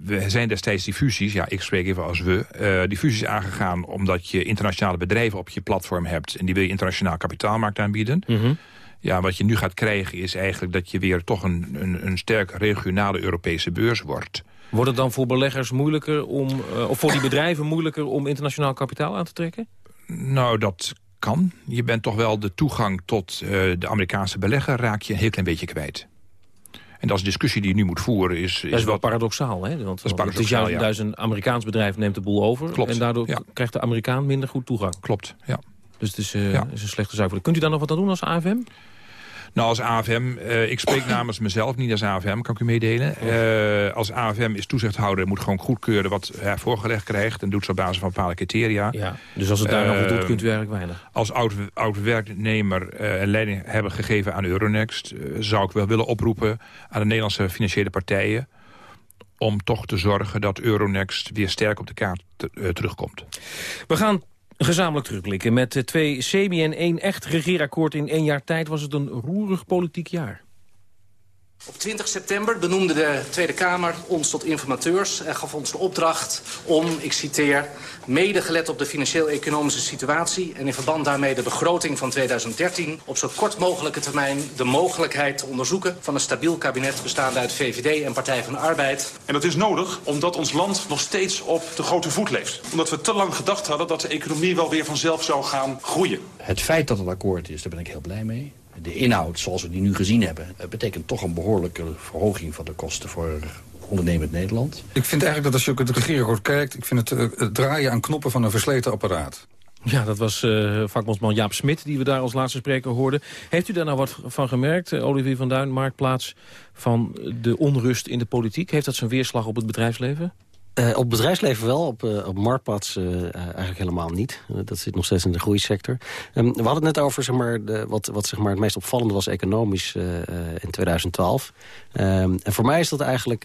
[SPEAKER 14] we zijn destijds die fusies, ja, ik spreek even als we... Uh, die fusies aangegaan omdat je internationale bedrijven op je platform hebt... en die wil je internationaal kapitaalmarkt aanbieden... Mm Ja, wat je nu gaat krijgen is eigenlijk dat je weer toch een, een, een sterk regionale Europese beurs wordt.
[SPEAKER 11] Wordt het dan voor beleggers moeilijker om, uh, of voor die bedrijven moeilijker om internationaal kapitaal aan te trekken?
[SPEAKER 14] Nou, dat kan. Je bent toch wel de toegang tot uh, de Amerikaanse belegger... raak je een heel klein beetje kwijt. En dat is een discussie die je nu moet voeren. Is,
[SPEAKER 11] is dat is wel paradoxaal, hè? Want dat is paradoxaal, het is juist, ja. een Amerikaans bedrijf neemt de boel over.
[SPEAKER 14] Klopt,
[SPEAKER 11] en daardoor
[SPEAKER 14] ja.
[SPEAKER 11] krijgt de Amerikaan minder goed toegang.
[SPEAKER 14] Klopt, ja.
[SPEAKER 11] Dus het is, uh, ja. is een slechte zaak. Kunt u daar nog wat aan doen als AFM?
[SPEAKER 14] Nou, als AFM, uh, ik spreek namens mezelf, niet als AFM, kan ik u meedelen. Uh, als AFM is toezichthouder, moet gewoon goedkeuren wat hij voorgelegd krijgt... en doet ze op basis van bepaalde criteria.
[SPEAKER 11] Ja, dus als het daar nog uh, doet, kunt u eigenlijk weinig?
[SPEAKER 14] Als oud-werknemer en leiding hebben gegeven aan Euronext... zou ik wel willen oproepen aan de Nederlandse financiële partijen om toch te zorgen dat Euronext weer sterk op de kaart terugkomt.
[SPEAKER 11] We gaan Gezamenlijk terugblikken. Met twee semi- en één echt regeerakkoord in één jaar tijd... was het een roerig politiek jaar.
[SPEAKER 15] Op 20 september benoemde de Tweede Kamer ons tot informateurs... en gaf ons de opdracht om, ik citeer... mede gelet op de financieel-economische situatie... en in verband daarmee de begroting van 2013... op zo kort mogelijke termijn de mogelijkheid te onderzoeken... van een stabiel kabinet bestaande uit VVD en Partij van de Arbeid.
[SPEAKER 16] En dat is nodig omdat ons land nog steeds op de grote voet leeft. Omdat we te lang gedacht hadden dat de economie wel weer vanzelf zou gaan groeien.
[SPEAKER 17] Het feit dat het akkoord is, daar ben ik heel blij mee de inhoud zoals we die nu gezien hebben... betekent toch een behoorlijke verhoging van de kosten voor ondernemend Nederland.
[SPEAKER 18] Ik vind eigenlijk dat als je ook het regeerakkoord kijkt... ik vind het, het draaien aan knoppen van een versleten apparaat.
[SPEAKER 11] Ja, dat was uh, vakbondsman Jaap Smit die we daar als laatste spreker hoorden. Heeft u daar nou wat van gemerkt, Olivier van Duin, Marktplaats... van de onrust in de politiek? Heeft dat zijn weerslag op het bedrijfsleven?
[SPEAKER 13] Uh, op bedrijfsleven wel, op, uh, op marktplaats uh, eigenlijk helemaal niet. dat zit nog steeds in de groeisector. Um, we hadden het net over zeg maar, de, wat, wat zeg maar, het meest opvallende was economisch in 2012. Um, en voor mij is dat eigenlijk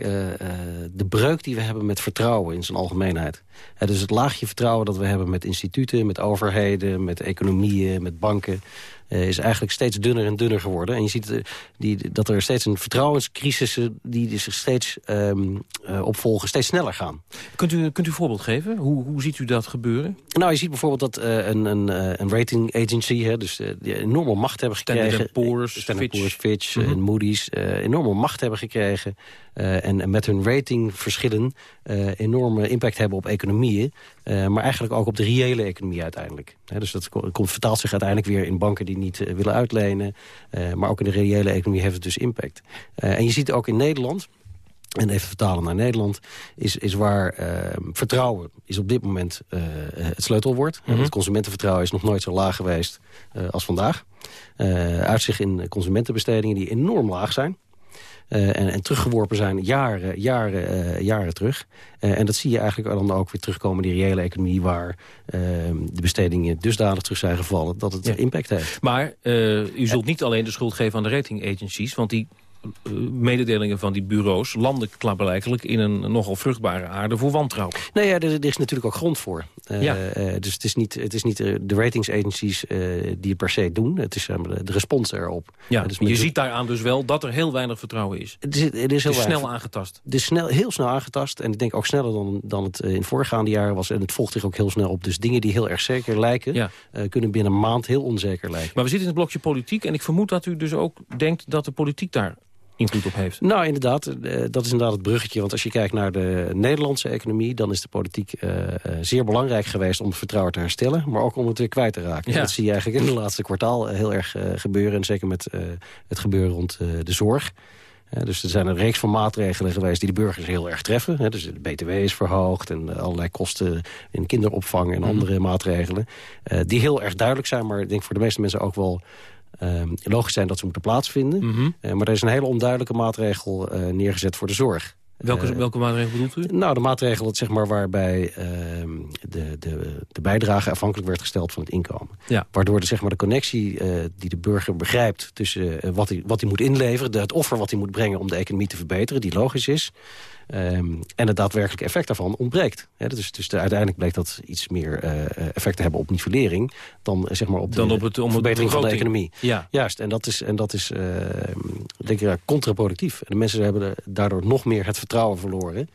[SPEAKER 13] de breuk die we hebben met vertrouwen in zijn algemeenheid. dus het laagje vertrouwen dat we hebben met instituten, met overheden, met economieën, met banken... Uh, is eigenlijk steeds dunner en dunner geworden. En je ziet uh, die, dat er steeds een vertrouwenscrisis die zich steeds um, opvolgen, steeds sneller gaan.
[SPEAKER 11] Kunt u, kunt u een voorbeeld geven? Hoe, hoe ziet u dat gebeuren?
[SPEAKER 13] Nou, je ziet bijvoorbeeld dat een, een, een rating agency, hè, dus die enorme macht hebben gekregen.
[SPEAKER 11] Standard Poor's,
[SPEAKER 13] Standard
[SPEAKER 11] Fitch,
[SPEAKER 13] Poor's, Fitch mm -hmm. en Moody's, enorme macht hebben gekregen. En, en, met hun ratingverschillen enorme impact hebben op economieën. maar eigenlijk ook op de reële economie uiteindelijk. Dus dat komt, vertaalt zich uiteindelijk weer in banken die niet uh, willen uitlenen. Uh, maar ook in de reële economie heeft het dus impact. Uh, en je ziet ook in Nederland... En even vertalen naar Nederland, is, is waar vertrouwen is op dit moment het sleutelwoord. Mm -hmm. Het consumentenvertrouwen is nog nooit zo laag geweest als vandaag. uitzicht in consumentenbestedingen die enorm laag zijn. Uh, en, en, teruggeworpen zijn jaren, jaren, uh, jaren terug. Uh, en dat zie je eigenlijk dan ook weer terugkomen in die reële economie... waar ehm, de bestedingen dusdanig terug zijn gevallen dat het ja. impact heeft.
[SPEAKER 11] Maar u zult niet alleen de schuld geven aan de rating agencies... want die mededelingen van die bureaus landen klaarblijkelijk in een nogal vruchtbare aarde voor wantrouwen.
[SPEAKER 13] Nou ja, er, er is natuurlijk ook grond voor. Uh, ja. uh, dus het is niet, het is niet de ratingsagencies uh, die het per se doen. Het is de, de respons erop.
[SPEAKER 11] Ja, dus je ziet daaraan dus wel dat er heel weinig vertrouwen is.
[SPEAKER 13] Het is, het is, heel
[SPEAKER 11] het is snel aangetast.
[SPEAKER 13] Het is snel, heel snel aangetast. En ik denk ook sneller dan, dan het in voorgaande jaren was. En het volgt zich ook heel snel op. Dus dingen die heel erg zeker lijken... Ja. kunnen binnen een maand heel onzeker lijken.
[SPEAKER 11] Maar we zitten in het blokje politiek. En ik vermoed dat u dus ook denkt dat de politiek daar invloed op heeft.
[SPEAKER 13] Nou, inderdaad. Uh, dat is inderdaad het bruggetje. Want als je kijkt naar de Nederlandse economie... dan is de politiek uh, zeer belangrijk geweest om het vertrouwen te herstellen... maar ook om het weer kwijt te raken. Ja. Dat zie je eigenlijk in het laatste kwartaal heel erg gebeuren. En zeker met het gebeuren rond de zorg. dus er zijn een reeks van maatregelen geweest die de burgers heel erg treffen. dus de BTW is verhoogd en allerlei kosten in kinderopvang en mm. andere maatregelen. die heel erg duidelijk zijn, maar ik denk voor de meeste mensen ook wel logisch zijn dat ze moeten plaatsvinden.
[SPEAKER 11] Mhm.
[SPEAKER 13] maar er is een hele onduidelijke maatregel neergezet voor de zorg.
[SPEAKER 11] Welke, welke maatregel bedoelt u?
[SPEAKER 13] Nou, de maatregel dat, zeg maar, waarbij ehm, de, de, de bijdrage afhankelijk werd gesteld van het inkomen.
[SPEAKER 11] Ja.
[SPEAKER 13] Waardoor de, zeg maar, de connectie die de burger begrijpt tussen wat, hij, wat hij moet inleveren... De, het offer wat hij moet brengen om de economie te verbeteren, die logisch is... Ehm, en het daadwerkelijke effect daarvan ontbreekt. dus, dus de, uiteindelijk bleek dat iets meer uh, effect te hebben op nivellering... dan, zeg maar, op de,
[SPEAKER 11] dan op het, om
[SPEAKER 13] verbetering van de economie.
[SPEAKER 11] Ja.
[SPEAKER 13] Juist, en dat is, en dat is uh, denk ik, contraproductief. En de mensen hebben daardoor nog meer het vertrouwen verloren...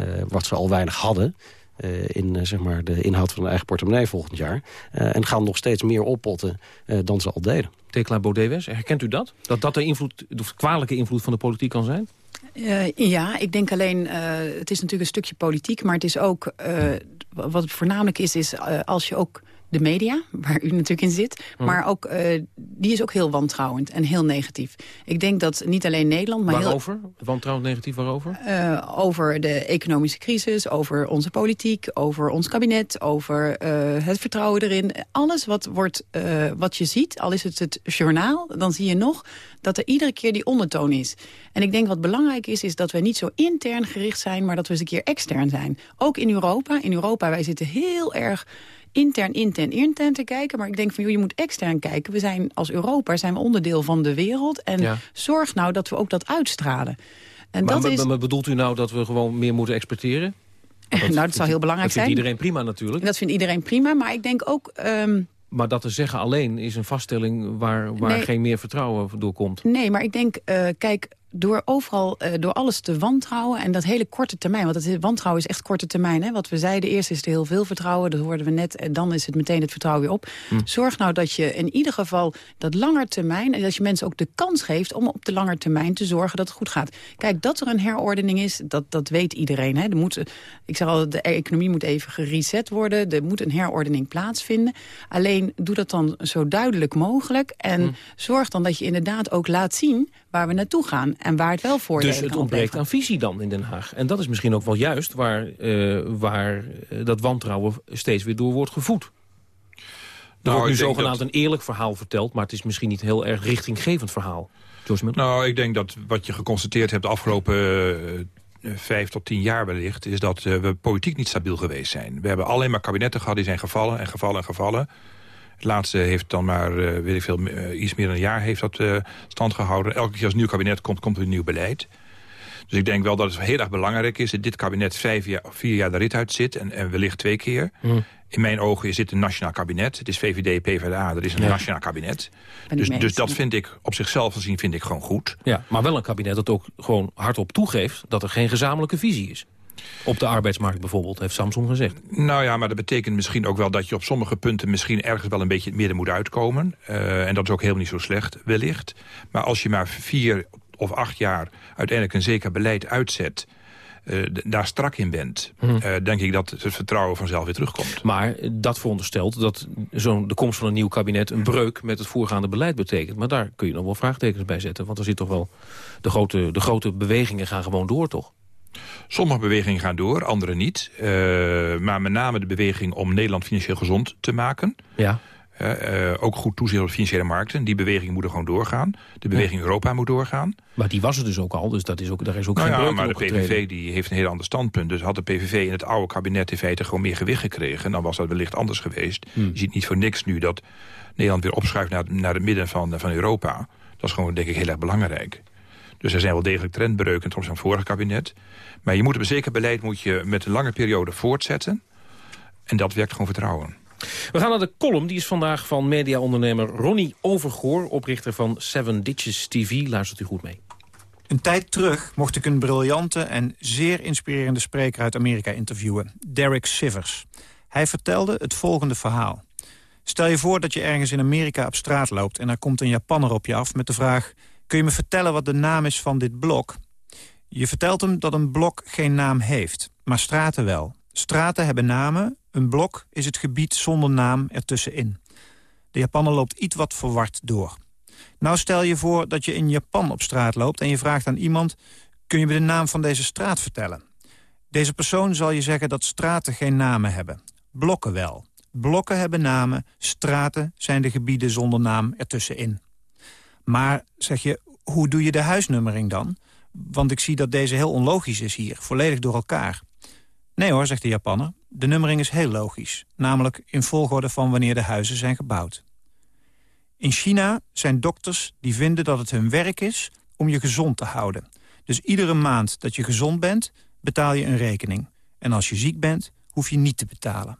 [SPEAKER 13] Uh, wat ze al weinig hadden... Uh, in zeg maar, de inhoud van hun eigen portemonnee volgend jaar. Uh, en gaan nog steeds meer oppotten uh, dan ze al deden.
[SPEAKER 11] Tekla Baudet, herkent u dat? Dat dat de, invloed, de kwalijke invloed van de politiek kan zijn?
[SPEAKER 12] Uh, ja, ik denk alleen, uh, het is natuurlijk een stukje politiek... maar het is ook, uh, wat voornamelijk is, is als je ook de media, waar u natuurlijk in zit...
[SPEAKER 11] Hm.
[SPEAKER 12] maar ook, die is ook heel wantrouwend en heel negatief. Ik denk dat niet alleen Nederland, maar
[SPEAKER 11] waarover? heel... Wantrouwend negatief waarover?
[SPEAKER 12] over de economische crisis, over onze politiek, over ons kabinet... over het vertrouwen erin. Alles wat, wordt, wat je ziet, al is het het journaal... dan zie je nog dat er iedere keer die ondertoon is. En ik denk wat belangrijk is, is dat we niet zo intern gericht zijn... maar dat we eens een keer extern zijn. Ook in Europa. In Europa, wij zitten heel erg intern, intern, intern te kijken. Maar ik denk van, joh, je moet extern kijken. We zijn als Europa zijn we onderdeel van de wereld. En
[SPEAKER 11] Ja.
[SPEAKER 12] zorg nou dat we ook dat uitstralen. En
[SPEAKER 11] maar,
[SPEAKER 12] dat is...
[SPEAKER 11] maar bedoelt u nou dat we gewoon meer moeten exporteren?
[SPEAKER 12] nou, dat zou heel belangrijk
[SPEAKER 11] dat vindt
[SPEAKER 12] zijn.
[SPEAKER 11] iedereen prima natuurlijk.
[SPEAKER 12] Dat vindt iedereen prima, maar ik denk ook... ehm,
[SPEAKER 11] Maar dat te zeggen alleen is een vaststelling waar, waar
[SPEAKER 12] Nee.
[SPEAKER 11] geen meer vertrouwen door komt.
[SPEAKER 12] Nee, maar ik denk, eh, kijk, door overal, eh, door alles te wantrouwen... en dat hele korte termijn, want het wantrouwen is echt korte termijn. Hè? Wat we zeiden, eerst is er heel veel vertrouwen, dat hoorden we net... en dan is het meteen het vertrouwen weer op.
[SPEAKER 11] Hm.
[SPEAKER 12] Zorg nou dat je in ieder geval dat langer termijn... en dat je mensen ook de kans geeft om op de lange termijn te zorgen dat het goed gaat. Kijk, dat er een herordening is, dat, dat weet iedereen. Hè? Er moet, ik zeg al, de economie moet even gereset worden. Er moet een herordening plaatsvinden. Alleen doe dat dan zo duidelijk mogelijk. En
[SPEAKER 11] Hm.
[SPEAKER 12] zorg dan dat je inderdaad ook laat zien waar we naartoe gaan. En waar het wel voordelen
[SPEAKER 11] Dus het ontbreekt aan visie dan in Den Haag. En dat is misschien ook wel juist waar, eh, waar eh, dat wantrouwen steeds weer door wordt gevoed. Er
[SPEAKER 14] Nou,
[SPEAKER 11] wordt nu zogenaamd
[SPEAKER 14] dat-
[SPEAKER 11] een eerlijk verhaal verteld... maar het is misschien niet heel erg richtinggevend verhaal.
[SPEAKER 14] Nou, ik denk dat wat je geconstateerd hebt de afgelopen eh, vijf tot tien jaar wellicht... is dat we politiek niet stabiel geweest zijn. We hebben alleen maar kabinetten gehad die zijn gevallen en gevallen en gevallen. Het laatste heeft dan maar, eh, weet ik veel, eh, iets meer dan een jaar heeft dat eh, stand gehouden. Elke keer als een nieuw kabinet komt, komt er een nieuw beleid. Dus ik denk wel dat het heel erg belangrijk is... dat dit kabinet vijf jaar, vier jaar de rit uit zit en, en wellicht twee keer.
[SPEAKER 11] Hm.
[SPEAKER 14] In mijn ogen is dit een nationaal kabinet. Het is VVD, PvdA, dat is een
[SPEAKER 11] Ja.
[SPEAKER 14] nationaal kabinet. Dus, dus dat
[SPEAKER 12] ja.
[SPEAKER 14] vind ik op zichzelf gezien vind ik gewoon goed.
[SPEAKER 11] Ja, maar wel een kabinet dat ook gewoon hardop toegeeft... dat er geen gezamenlijke visie is. Op de arbeidsmarkt bijvoorbeeld, heeft Samson gezegd.
[SPEAKER 14] Nou ja, maar dat betekent misschien ook wel dat je op sommige punten misschien ergens wel een beetje het midden moet uitkomen. Eh, en dat is ook helemaal niet zo slecht, wellicht. Maar als je maar vier of acht jaar uiteindelijk een zeker beleid uitzet... eh, daar strak in bent,
[SPEAKER 11] Hm.
[SPEAKER 14] eh, denk ik dat het vertrouwen vanzelf weer terugkomt.
[SPEAKER 11] Maar dat veronderstelt dat zo'n de komst van een nieuw kabinet... een breuk met het voorgaande beleid betekent. Maar daar kun je nog wel vraagtekens bij zetten. Want er zit toch wel... de grote, de grote bewegingen gaan gewoon door, toch?
[SPEAKER 14] Sommige bewegingen gaan door, andere niet. Eh, maar met name de beweging om Nederland financieel gezond te maken...
[SPEAKER 11] Ja.
[SPEAKER 14] Eh, eh, ook goed toezicht op de financiële markten. Die beweging moet er gewoon doorgaan. De beweging Europa moet doorgaan.
[SPEAKER 11] Maar die was er dus ook al, dus dat is ook, daar is ook
[SPEAKER 14] Nou
[SPEAKER 11] geen
[SPEAKER 14] ja,
[SPEAKER 11] breuk
[SPEAKER 14] maar de. PVV die heeft een heel ander standpunt. Dus had de PVV in het oude kabinet in feite gewoon meer gewicht gekregen... dan was dat wellicht anders geweest.
[SPEAKER 11] Hmm.
[SPEAKER 14] Je ziet niet voor niks nu dat Nederland weer opschuift naar, naar het midden van, van Europa. Dat is gewoon denk ik heel erg belangrijk. Dus er zijn wel degelijk trendbreuken ten opzichte van het vorige kabinet. Maar je moet op een zeker beleid moet je met een lange periode voortzetten. En dat werkt gewoon vertrouwen.
[SPEAKER 11] We gaan naar de column. Die is vandaag van mediaondernemer Ronnie Overgoor... oprichter van Seven Ditches TV. Luistert u goed mee.
[SPEAKER 19] Een tijd terug mocht ik een briljante en zeer inspirerende spreker uit Amerika interviewen, Derek Sivers. Hij vertelde het volgende verhaal. Stel je voor dat je ergens in Amerika op straat loopt en er komt een Japanner op je af met de vraag... kun je me vertellen wat de naam is van dit blok? Je vertelt hem dat een blok geen naam heeft, maar straten wel. Straten hebben namen, een blok is het gebied zonder naam ertussenin. De Japanner loopt iets wat verward door. Nou stel je voor dat je in Japan op straat loopt en je vraagt aan iemand... kun je me de naam van deze straat vertellen? Deze persoon zal je zeggen dat straten geen namen hebben. Blokken wel. Blokken hebben namen, straten zijn de gebieden zonder naam ertussenin. Maar zeg je, hoe doe je de huisnummering dan? Want ik zie dat deze heel onlogisch is hier, volledig door elkaar. Nee hoor, zegt de Japanner. De nummering is heel logisch. Namelijk in volgorde van wanneer de huizen zijn gebouwd. In China zijn dokters die vinden dat het hun werk is om je gezond te houden. Dus iedere maand dat je gezond bent, betaal je een rekening. En als je ziek bent, hoef je niet te betalen.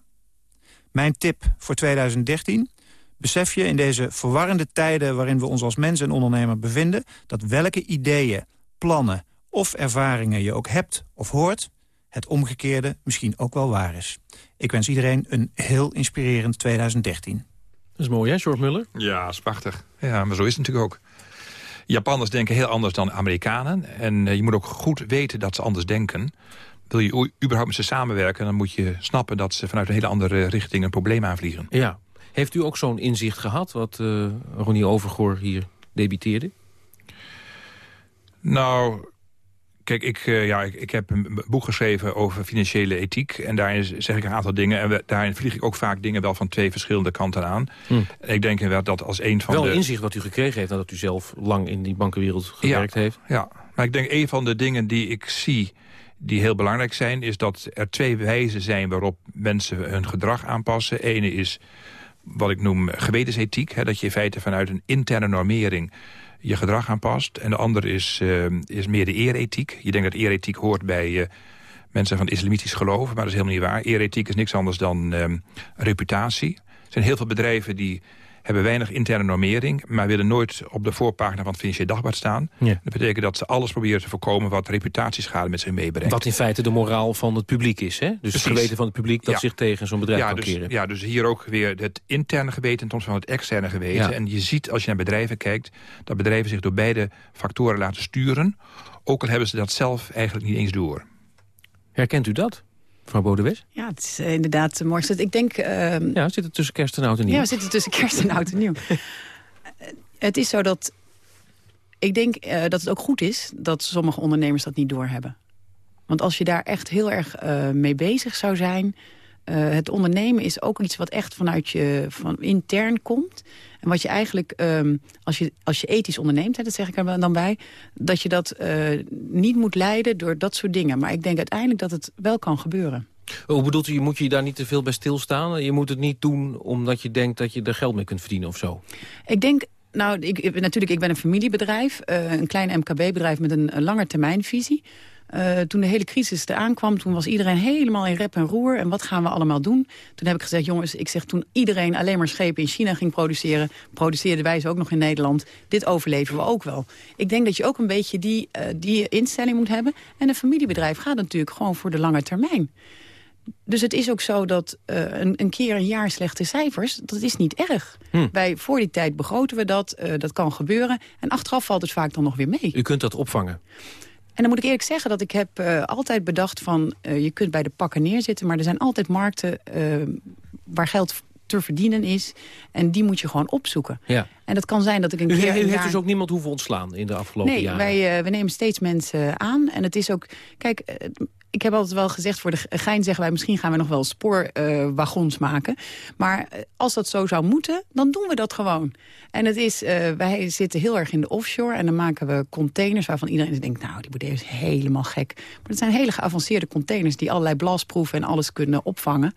[SPEAKER 19] Mijn tip voor 2013... besef je in deze verwarrende tijden waarin we ons als mens en ondernemer bevinden... dat welke ideeën, plannen of ervaringen je ook hebt of hoort... het omgekeerde misschien ook wel waar is. Ik wens iedereen een heel inspirerend 2013.
[SPEAKER 11] Dat is mooi, hè, George Muller?
[SPEAKER 14] Ja, dat is prachtig. Ja, maar zo is het natuurlijk ook. Japanners denken heel anders dan Amerikanen. En eh, je moet ook goed weten dat ze anders denken. Wil je überhaupt met ze samenwerken... dan moet je snappen dat ze vanuit een hele andere richting een probleem aanvliegen.
[SPEAKER 11] Ja. Heeft u ook zo'n inzicht gehad, wat uh, Ronnie Overgoor hier debiteerde?
[SPEAKER 14] Nou, Kijk, ik, uh, ja, ik, ik, heb een boek geschreven over financiële ethiek. En daarin zeg ik een aantal dingen. En we, daarin vlieg ik ook vaak dingen wel van twee verschillende kanten aan. Hm. En ik denk inderdaad dat als een van
[SPEAKER 11] wel
[SPEAKER 14] de...
[SPEAKER 11] Wel inzicht wat u gekregen heeft... nadat u zelf lang in die bankenwereld gewerkt
[SPEAKER 14] ja,
[SPEAKER 11] heeft.
[SPEAKER 14] Ja, maar ik denk een van de dingen die ik zie die heel belangrijk zijn... is dat er twee wijzen zijn waarop mensen hun gedrag aanpassen. Ene is wat ik noem gewetensethiek. Hè, dat je in feite vanuit een interne normering je gedrag aanpast. En de andere is, uh, is meer de eerethiek. Je denkt dat eerethiek hoort bij uh, mensen van islamitisch geloof. Maar dat is helemaal niet waar. Eerethiek is niks anders dan uh, reputatie. Er zijn heel veel bedrijven die hebben weinig interne normering... maar willen nooit op de voorpagina van het Financieel Dagblad staan. Ja. Dat betekent dat ze alles proberen te voorkomen... wat reputatieschade met zich meebrengt.
[SPEAKER 11] Wat in feite de moraal van het publiek is, hè? Dus Precies. het geweten van het publiek dat
[SPEAKER 14] ja.
[SPEAKER 11] zich tegen zo'n bedrijf
[SPEAKER 14] ja,
[SPEAKER 11] kan
[SPEAKER 14] dus,
[SPEAKER 11] keren.
[SPEAKER 14] Ja, dus hier ook weer het interne geweten... ten opzichte van het externe geweten. En je ziet, als je naar bedrijven kijkt... dat bedrijven zich door beide factoren laten sturen... ook al hebben ze dat zelf eigenlijk niet eens door.
[SPEAKER 11] Herkent u dat? Mevrouw Bodewes?
[SPEAKER 12] Ja, het is uh, inderdaad mooi. Ik denk... Uh,
[SPEAKER 11] ja, we zitten tussen kerst en oud en nieuw.
[SPEAKER 12] Ja, we zitten tussen kerst en oud en nieuw. het is zo dat... Ik denk uh, dat het ook goed is dat sommige ondernemers dat niet doorhebben. Want als je daar echt heel erg uh, mee bezig zou zijn... Het ondernemen is ook iets wat echt vanuit je van intern komt. En wat je eigenlijk, um, als, je, als je ethisch onderneemt, hè, dat zeg ik er dan bij... dat je dat uh, niet moet leiden door dat soort dingen. Maar ik denk uiteindelijk dat het wel kan gebeuren.
[SPEAKER 11] Hoe bedoelt u, moet je daar niet te veel bij stilstaan? Je moet het niet doen omdat je denkt dat je er geld mee kunt verdienen of zo?
[SPEAKER 12] Ik denk nou, ik, natuurlijk, ik ben een familiebedrijf. Uh, een klein MKB-bedrijf met een, een langetermijnvisie. Uh, toen de hele crisis eraan kwam, toen was iedereen helemaal in rep en roer. En wat gaan we allemaal doen? Toen heb ik gezegd, jongens, ik zeg toen iedereen alleen maar schepen in China ging produceren... produceerden wij ze ook nog in Nederland. Dit overleven we ook wel. Ik denk dat je ook een beetje die, uh, die instelling moet hebben. En een familiebedrijf gaat natuurlijk gewoon voor de lange termijn. Dus het is ook zo dat uh, een, een, keer een jaar slechte cijfers, dat is niet erg. Hm. Wij, voor die tijd begroten we dat, uh, dat kan gebeuren. En achteraf valt het vaak dan nog weer mee.
[SPEAKER 11] U kunt dat opvangen?
[SPEAKER 12] En dan moet ik eerlijk zeggen dat ik heb uh, altijd bedacht van... je kunt bij de pakken neerzitten, maar er zijn altijd markten waar geld te verdienen is. En die moet je gewoon opzoeken.
[SPEAKER 11] Ja.
[SPEAKER 12] En dat kan zijn dat ik een
[SPEAKER 11] u,
[SPEAKER 12] keer...
[SPEAKER 11] U heeft
[SPEAKER 12] jaar...
[SPEAKER 11] dus ook niemand hoeven ontslaan in de afgelopen
[SPEAKER 12] nee,
[SPEAKER 11] jaren?
[SPEAKER 12] Nee, wij, we nemen steeds mensen aan. En het is ook... Kijk, ik heb altijd wel gezegd, voor de gein zeggen wij... misschien gaan we nog wel spoorwagons uh, maken. Maar als dat zo zou moeten, dan doen we dat gewoon. En het is, uh, wij zitten heel erg in de offshore... en dan maken we containers waarvan iedereen denkt... nou, die boerderij is helemaal gek. Maar het zijn hele geavanceerde containers... die allerlei blasproeven en alles kunnen opvangen.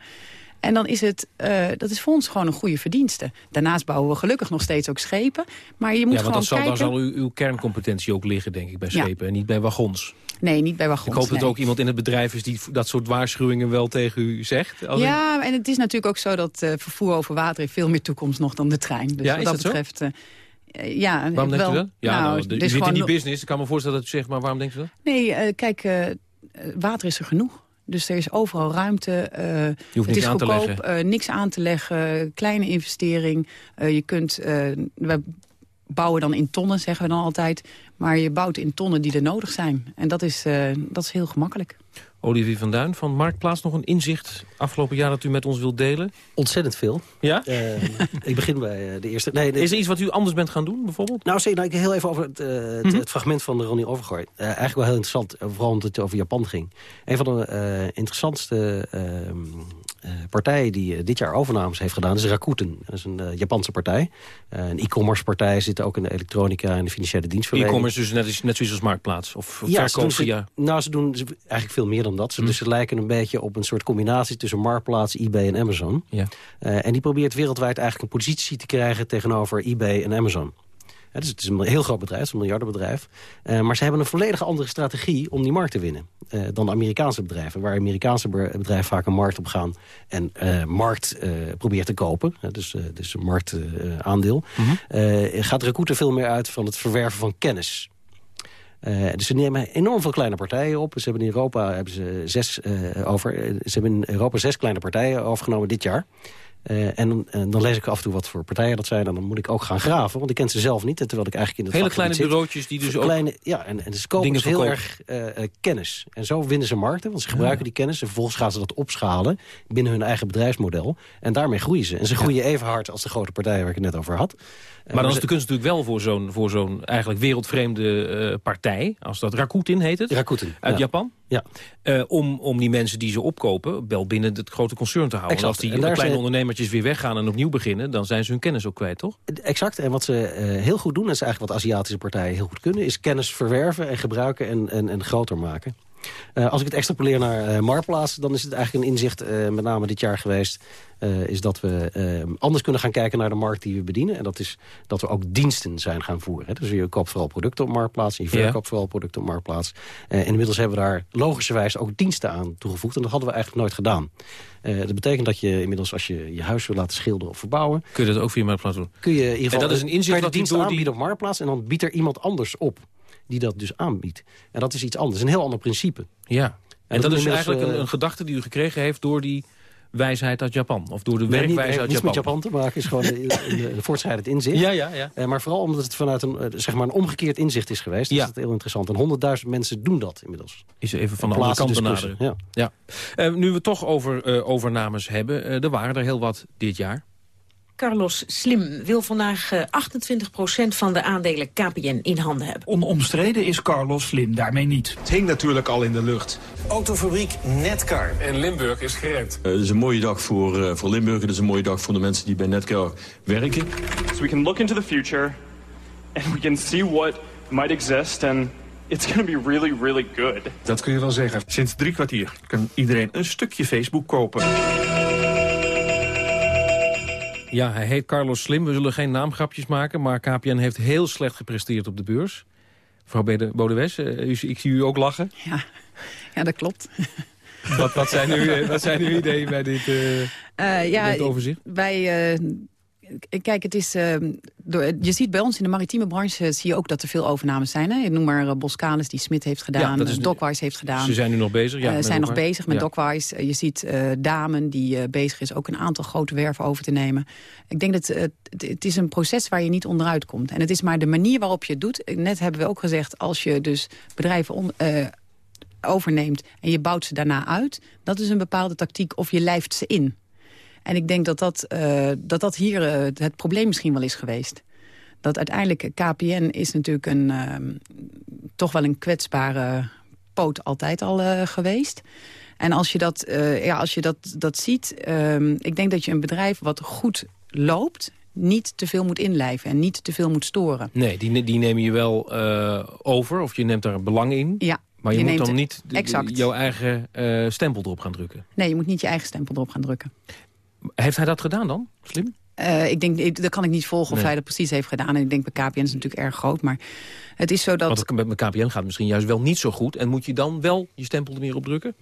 [SPEAKER 12] En dan is het, uh, dat is voor ons gewoon een goede verdienste. Daarnaast bouwen we gelukkig nog steeds ook schepen. Maar je moet
[SPEAKER 11] ja, want
[SPEAKER 12] gewoon
[SPEAKER 11] dat zal,
[SPEAKER 12] kijken...
[SPEAKER 11] daar zal uw, uw, kerncompetentie ook liggen, denk ik, bij schepen. Ja. En niet bij wagons.
[SPEAKER 12] Nee, niet bij wagons.
[SPEAKER 11] Ik hoop dat
[SPEAKER 12] nee.
[SPEAKER 11] ook iemand in het bedrijf is die dat soort waarschuwingen wel tegen u zegt.
[SPEAKER 12] Ja, en het is natuurlijk ook zo dat uh, vervoer over water heeft veel meer toekomst nog dan de trein. Dus
[SPEAKER 11] ja,
[SPEAKER 12] wat
[SPEAKER 11] is
[SPEAKER 12] dat,
[SPEAKER 11] dat
[SPEAKER 12] betreft... Uh, ja,
[SPEAKER 11] waarom
[SPEAKER 12] wel,
[SPEAKER 11] denkt u dat? Ja,
[SPEAKER 12] nou,
[SPEAKER 11] nou, u zit
[SPEAKER 12] gewoon...
[SPEAKER 11] in die business. Ik kan me voorstellen dat u zegt, maar waarom denkt u dat?
[SPEAKER 12] Nee, uh, kijk, water is er genoeg. Dus er is overal ruimte. Uh,
[SPEAKER 11] het
[SPEAKER 12] is
[SPEAKER 11] aan
[SPEAKER 12] goedkoop, uh, niks aan te leggen. Kleine investering. Uh, je kunt, we bouwen dan in tonnen, zeggen we dan altijd. Maar je bouwt in tonnen die er nodig zijn. En dat is, dat is heel gemakkelijk.
[SPEAKER 11] Olivier van Duin van Marktplaats. Nog een inzicht afgelopen jaar dat u met ons wilt delen?
[SPEAKER 13] Ontzettend veel.
[SPEAKER 11] Ja?
[SPEAKER 13] Uh, ik begin bij de eerste... Nee, de...
[SPEAKER 11] Is er iets wat u anders bent gaan doen, bijvoorbeeld?
[SPEAKER 13] Nou, zeg, nou, ik heel even over het, uh, het, mm -hmm. het fragment van Ronnie Overgooi. Uh, eigenlijk wel heel interessant, vooral omdat het over Japan ging. Een van de interessantste partij die dit jaar overnames heeft gedaan is Rakuten. Dat is een Japanse partij. een e-commerce partij zit ook in de elektronica en de financiële dienstverlening.
[SPEAKER 11] E-commerce dus net, net zoals Marktplaats? Of ja,
[SPEAKER 13] ze doen, nou, ze doen eigenlijk veel meer dan dat. Ze, hm. Dus ze lijken een beetje op een soort combinatie tussen Marktplaats, eBay en Amazon. Ja. en die probeert wereldwijd eigenlijk een positie te krijgen tegenover eBay en Amazon dus het is een heel groot bedrijf, het is een miljardenbedrijf. Uh, maar ze hebben een volledig andere strategie om die markt te winnen. Uh, dan Amerikaanse bedrijven. Waar Amerikaanse bedrijven vaak een markt op gaan en uh, markt proberen te kopen. dus, dus een marktaandeel. Mm gaat Rakuten veel meer uit van het verwerven van kennis. dus ze nemen enorm veel kleine partijen op. Ze hebben in Europa hebben ze zes over. Ze hebben in Europa zes kleine partijen overgenomen dit jaar. Uh, en, en, dan lees ik af en toe wat voor partijen dat zijn. En dan moet ik ook gaan graven, want ik ken ze zelf niet. Terwijl ik eigenlijk in het
[SPEAKER 11] Hele kleine bureautjes die dus ook
[SPEAKER 13] kleine, Ja, en, en ze kopen dus heel erg uh, kennis. En zo winnen ze markten, want ze gebruiken die kennis. En vervolgens gaan ze dat opschalen binnen hun eigen bedrijfsmodel. En daarmee groeien ze. En ze groeien even hard als de grote partijen waar ik het net over had.
[SPEAKER 11] Maar dan is de kunst natuurlijk wel voor zo'n voor zo'n eigenlijk wereldvreemde uh, partij... als dat Rakuten heet het?
[SPEAKER 13] Rakuten,
[SPEAKER 11] Uit Japan?
[SPEAKER 13] Ja.
[SPEAKER 11] Uh, om, om die mensen die ze opkopen wel binnen het grote concern te houden. Exact. als die kleine zijn... ondernemertjes weer weggaan en opnieuw beginnen... dan zijn ze hun kennis ook kwijt, toch?
[SPEAKER 13] Exact. En wat ze uh, heel goed doen, en dat is eigenlijk wat Aziatische partijen heel goed kunnen... is kennis verwerven en gebruiken en, en, en groter maken. Uh, als ik het extrapoleer naar uh, Marktplaats... dan is het eigenlijk een inzicht, uh, met name dit jaar geweest... is dat we anders kunnen gaan kijken naar de markt die we bedienen. En dat is dat we ook diensten zijn gaan voeren. Hè. Dus je koopt vooral producten op Marktplaats... en je verkoopt ja. vooral producten op Marktplaats. en inmiddels hebben we daar logischerwijs ook diensten aan toegevoegd. En dat hadden we eigenlijk nooit gedaan. dat betekent dat je inmiddels, als je je huis wil laten schilderen of verbouwen...
[SPEAKER 11] Kun je dat ook via Marktplaats doen?
[SPEAKER 13] Kun je in ieder geval,
[SPEAKER 11] en dat is een inzicht
[SPEAKER 13] wat dienst aanbieden die... op Marktplaats... en dan biedt er iemand anders op die dat dus aanbiedt. En dat is iets anders, een heel ander principe.
[SPEAKER 11] Ja, en, en dat, is eigenlijk een, een, gedachte die u gekregen heeft door die wijsheid uit Japan? Of door de
[SPEAKER 13] nee,
[SPEAKER 11] werkwijze
[SPEAKER 13] niet,
[SPEAKER 11] uit
[SPEAKER 13] Japan? met Japan te maken, is gewoon een, een voortschrijdend inzicht.
[SPEAKER 11] Ja, ja, ja.
[SPEAKER 13] Uh, maar vooral omdat het vanuit een, uh, zeg maar een omgekeerd inzicht is geweest. Ja. is dat heel interessant. En 100.000 mensen doen dat inmiddels.
[SPEAKER 11] Is even van de andere kant benaderen. Ja. ja. Uh, nu we toch over overnames hebben. er waren er heel wat dit jaar.
[SPEAKER 20] Carlos Slim wil vandaag 28% eh, van de aandelen KPN in handen hebben.
[SPEAKER 21] Onomstreden is Carlos Slim daarmee niet.
[SPEAKER 22] Het hing natuurlijk al in de lucht.
[SPEAKER 23] Autofabriek Netcar.
[SPEAKER 22] En Limburg is gered.
[SPEAKER 24] Uh, het is een mooie dag voor, uh, voor Limburg. Het is een mooie dag voor de mensen die bij Netcar werken.
[SPEAKER 25] So we can look into the future and we can see what might exist and It's going to be really, really good.
[SPEAKER 22] Dat kun je wel zeggen. Sinds drie kwartier kan iedereen een stukje Facebook kopen.
[SPEAKER 11] Ja, hij heet Carlos Slim. We zullen geen naamgrapjes maken, maar KPN heeft heel slecht gepresteerd op de beurs. Mevrouw Bodewes, uh, ik zie u ook lachen.
[SPEAKER 12] Ja, ja dat klopt.
[SPEAKER 11] Wat, wat, zijn, uw, eh, wat zijn uw ideeën bij dit, uh, uh, ja, dit overzicht?
[SPEAKER 12] Wij Kijk, het is, ehm, door, je ziet bij ons in de maritieme branche zie je ook dat er veel overnames zijn. Hè? Noem maar uh, Boskalis die Smit heeft gedaan, ja, Dockwise heeft gedaan.
[SPEAKER 11] Ze zijn nu nog bezig? Ja,
[SPEAKER 12] uh, zijn nog bezig met ja. Dockwise. je ziet Damen die bezig is ook een aantal grote werven over te nemen. Ik denk dat het, het is een proces waar je niet onderuit komt. En het is maar de manier waarop je het doet. Net hebben we ook gezegd, als je dus bedrijven... On, overneemt en je bouwt ze daarna uit... dat is een bepaalde tactiek of je lijft ze in. En ik denk dat dat, uh, dat, dat hier uh, het probleem misschien wel is geweest. Dat uiteindelijk KPN is natuurlijk een, uh, toch wel een kwetsbare poot altijd al uh, geweest. En als je dat, ja, als je dat, dat ziet, ehm, ik denk dat je een bedrijf wat goed loopt niet te veel moet inlijven en niet te veel moet storen.
[SPEAKER 11] Nee, die, die neem je wel over of je neemt daar belang in.
[SPEAKER 12] Ja,
[SPEAKER 11] maar je, moet dan niet jouw eigen uh, stempel erop gaan drukken.
[SPEAKER 12] Nee, je moet niet je eigen stempel erop gaan drukken.
[SPEAKER 11] Heeft hij dat gedaan dan? Slim?
[SPEAKER 12] Uh, ik denk, ik, dat kan ik niet volgen of hij dat precies heeft gedaan. En ik denk bij KPN is het natuurlijk erg groot. Maar het is zo dat...
[SPEAKER 11] Want met KPN gaat het misschien juist wel niet zo goed. En moet je dan wel je stempel er meer op drukken?